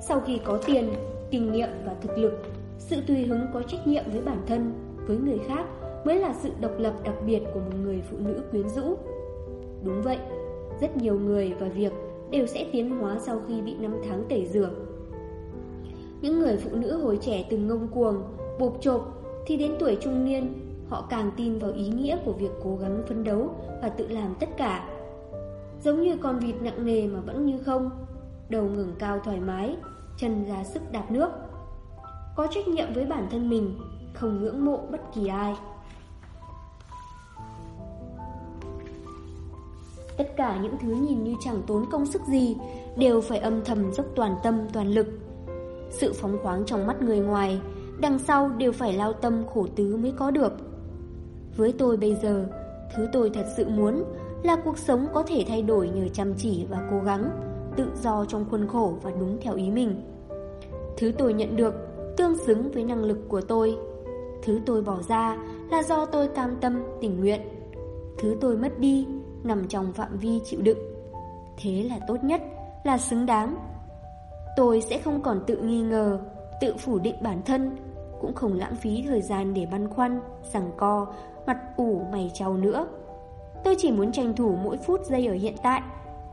Sau khi có tiền, kinh nghiệm và thực lực, sự tùy hứng có trách nhiệm với bản thân, với người khác mới là sự độc lập đặc biệt của một người phụ nữ quyến rũ. Đúng vậy, rất nhiều người và việc đều sẽ tiến hóa sau khi bị năm tháng tẩy rửa. Những người phụ nữ hồi trẻ từng ngông cuồng, bộp chộp thì đến tuổi trung niên, họ càng tin vào ý nghĩa của việc cố gắng phấn đấu và tự làm tất cả Giống như con vịt nặng nề mà vẫn như không Đầu ngừng cao thoải mái Chân ra sức đạp nước có trách nhiệm với bản thân mình, Không ngưỡng mộ bất kỳ ai. Tất cả những thứ nhìn như chẳng tốn công sức gì Đều phải âm thầm dốc toàn tâm, toàn lực. Sự phóng khoáng trong mắt người ngoài, Đằng sau đều phải lao tâm khổ tứ mới có được. Với tôi bây giờ, Thứ tôi thật sự muốn Là cuộc sống có thể thay đổi nhờ chăm chỉ và cố gắng, Tự do trong khuôn khổ và đúng theo ý mình. Thứ tôi nhận được Tương xứng với năng lực của tôi. Thứ tôi bỏ ra là do tôi cam tâm, tình nguyện. Thứ tôi mất đi nằm trong phạm vi chịu đựng. Thế là tốt nhất, là xứng đáng. Tôi sẽ không còn tự nghi ngờ, tự phủ định bản thân Cũng không lãng phí thời gian để băn khoăn, rằng co, mặt ủ mày trao nữa. Tôi chỉ muốn tranh thủ mỗi phút giây ở hiện tại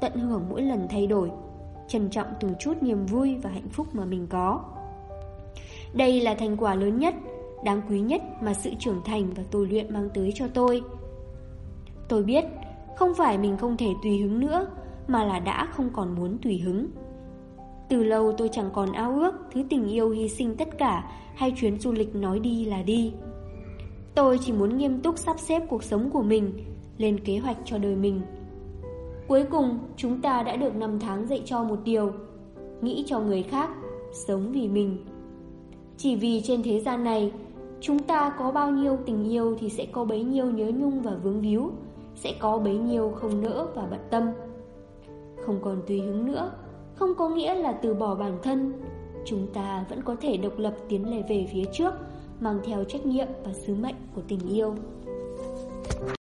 Tận hưởng mỗi lần thay đổi Trân trọng từng chút niềm vui và hạnh phúc mà mình có. Đây là thành quả lớn nhất, Đáng quý nhất mà sự trưởng thành và tôi luyện mang tới cho tôi. Tôi biết, Không phải mình không thể tùy hứng nữa, Mà là đã không còn muốn tùy hứng. Từ lâu tôi chẳng còn ao ước Thứ tình yêu hy sinh tất cả Hay chuyến du lịch nói đi là đi. Tôi chỉ muốn nghiêm túc sắp xếp cuộc sống của mình, Lên kế hoạch cho đời mình. Cuối cùng, chúng ta đã được năm tháng dạy cho một điều, Nghĩ cho người khác, Sống vì mình. Chỉ vì trên thế gian này Chúng ta có bao nhiêu tình yêu thì sẽ có bấy nhiêu nhớ nhung và vướng víu, sẽ có bấy nhiêu không nỡ và bận tâm. Không còn tùy hứng nữa, không có nghĩa là từ bỏ bản thân. Chúng ta vẫn có thể độc lập tiến lề về phía trước, mang theo trách nhiệm và sứ mệnh của tình yêu.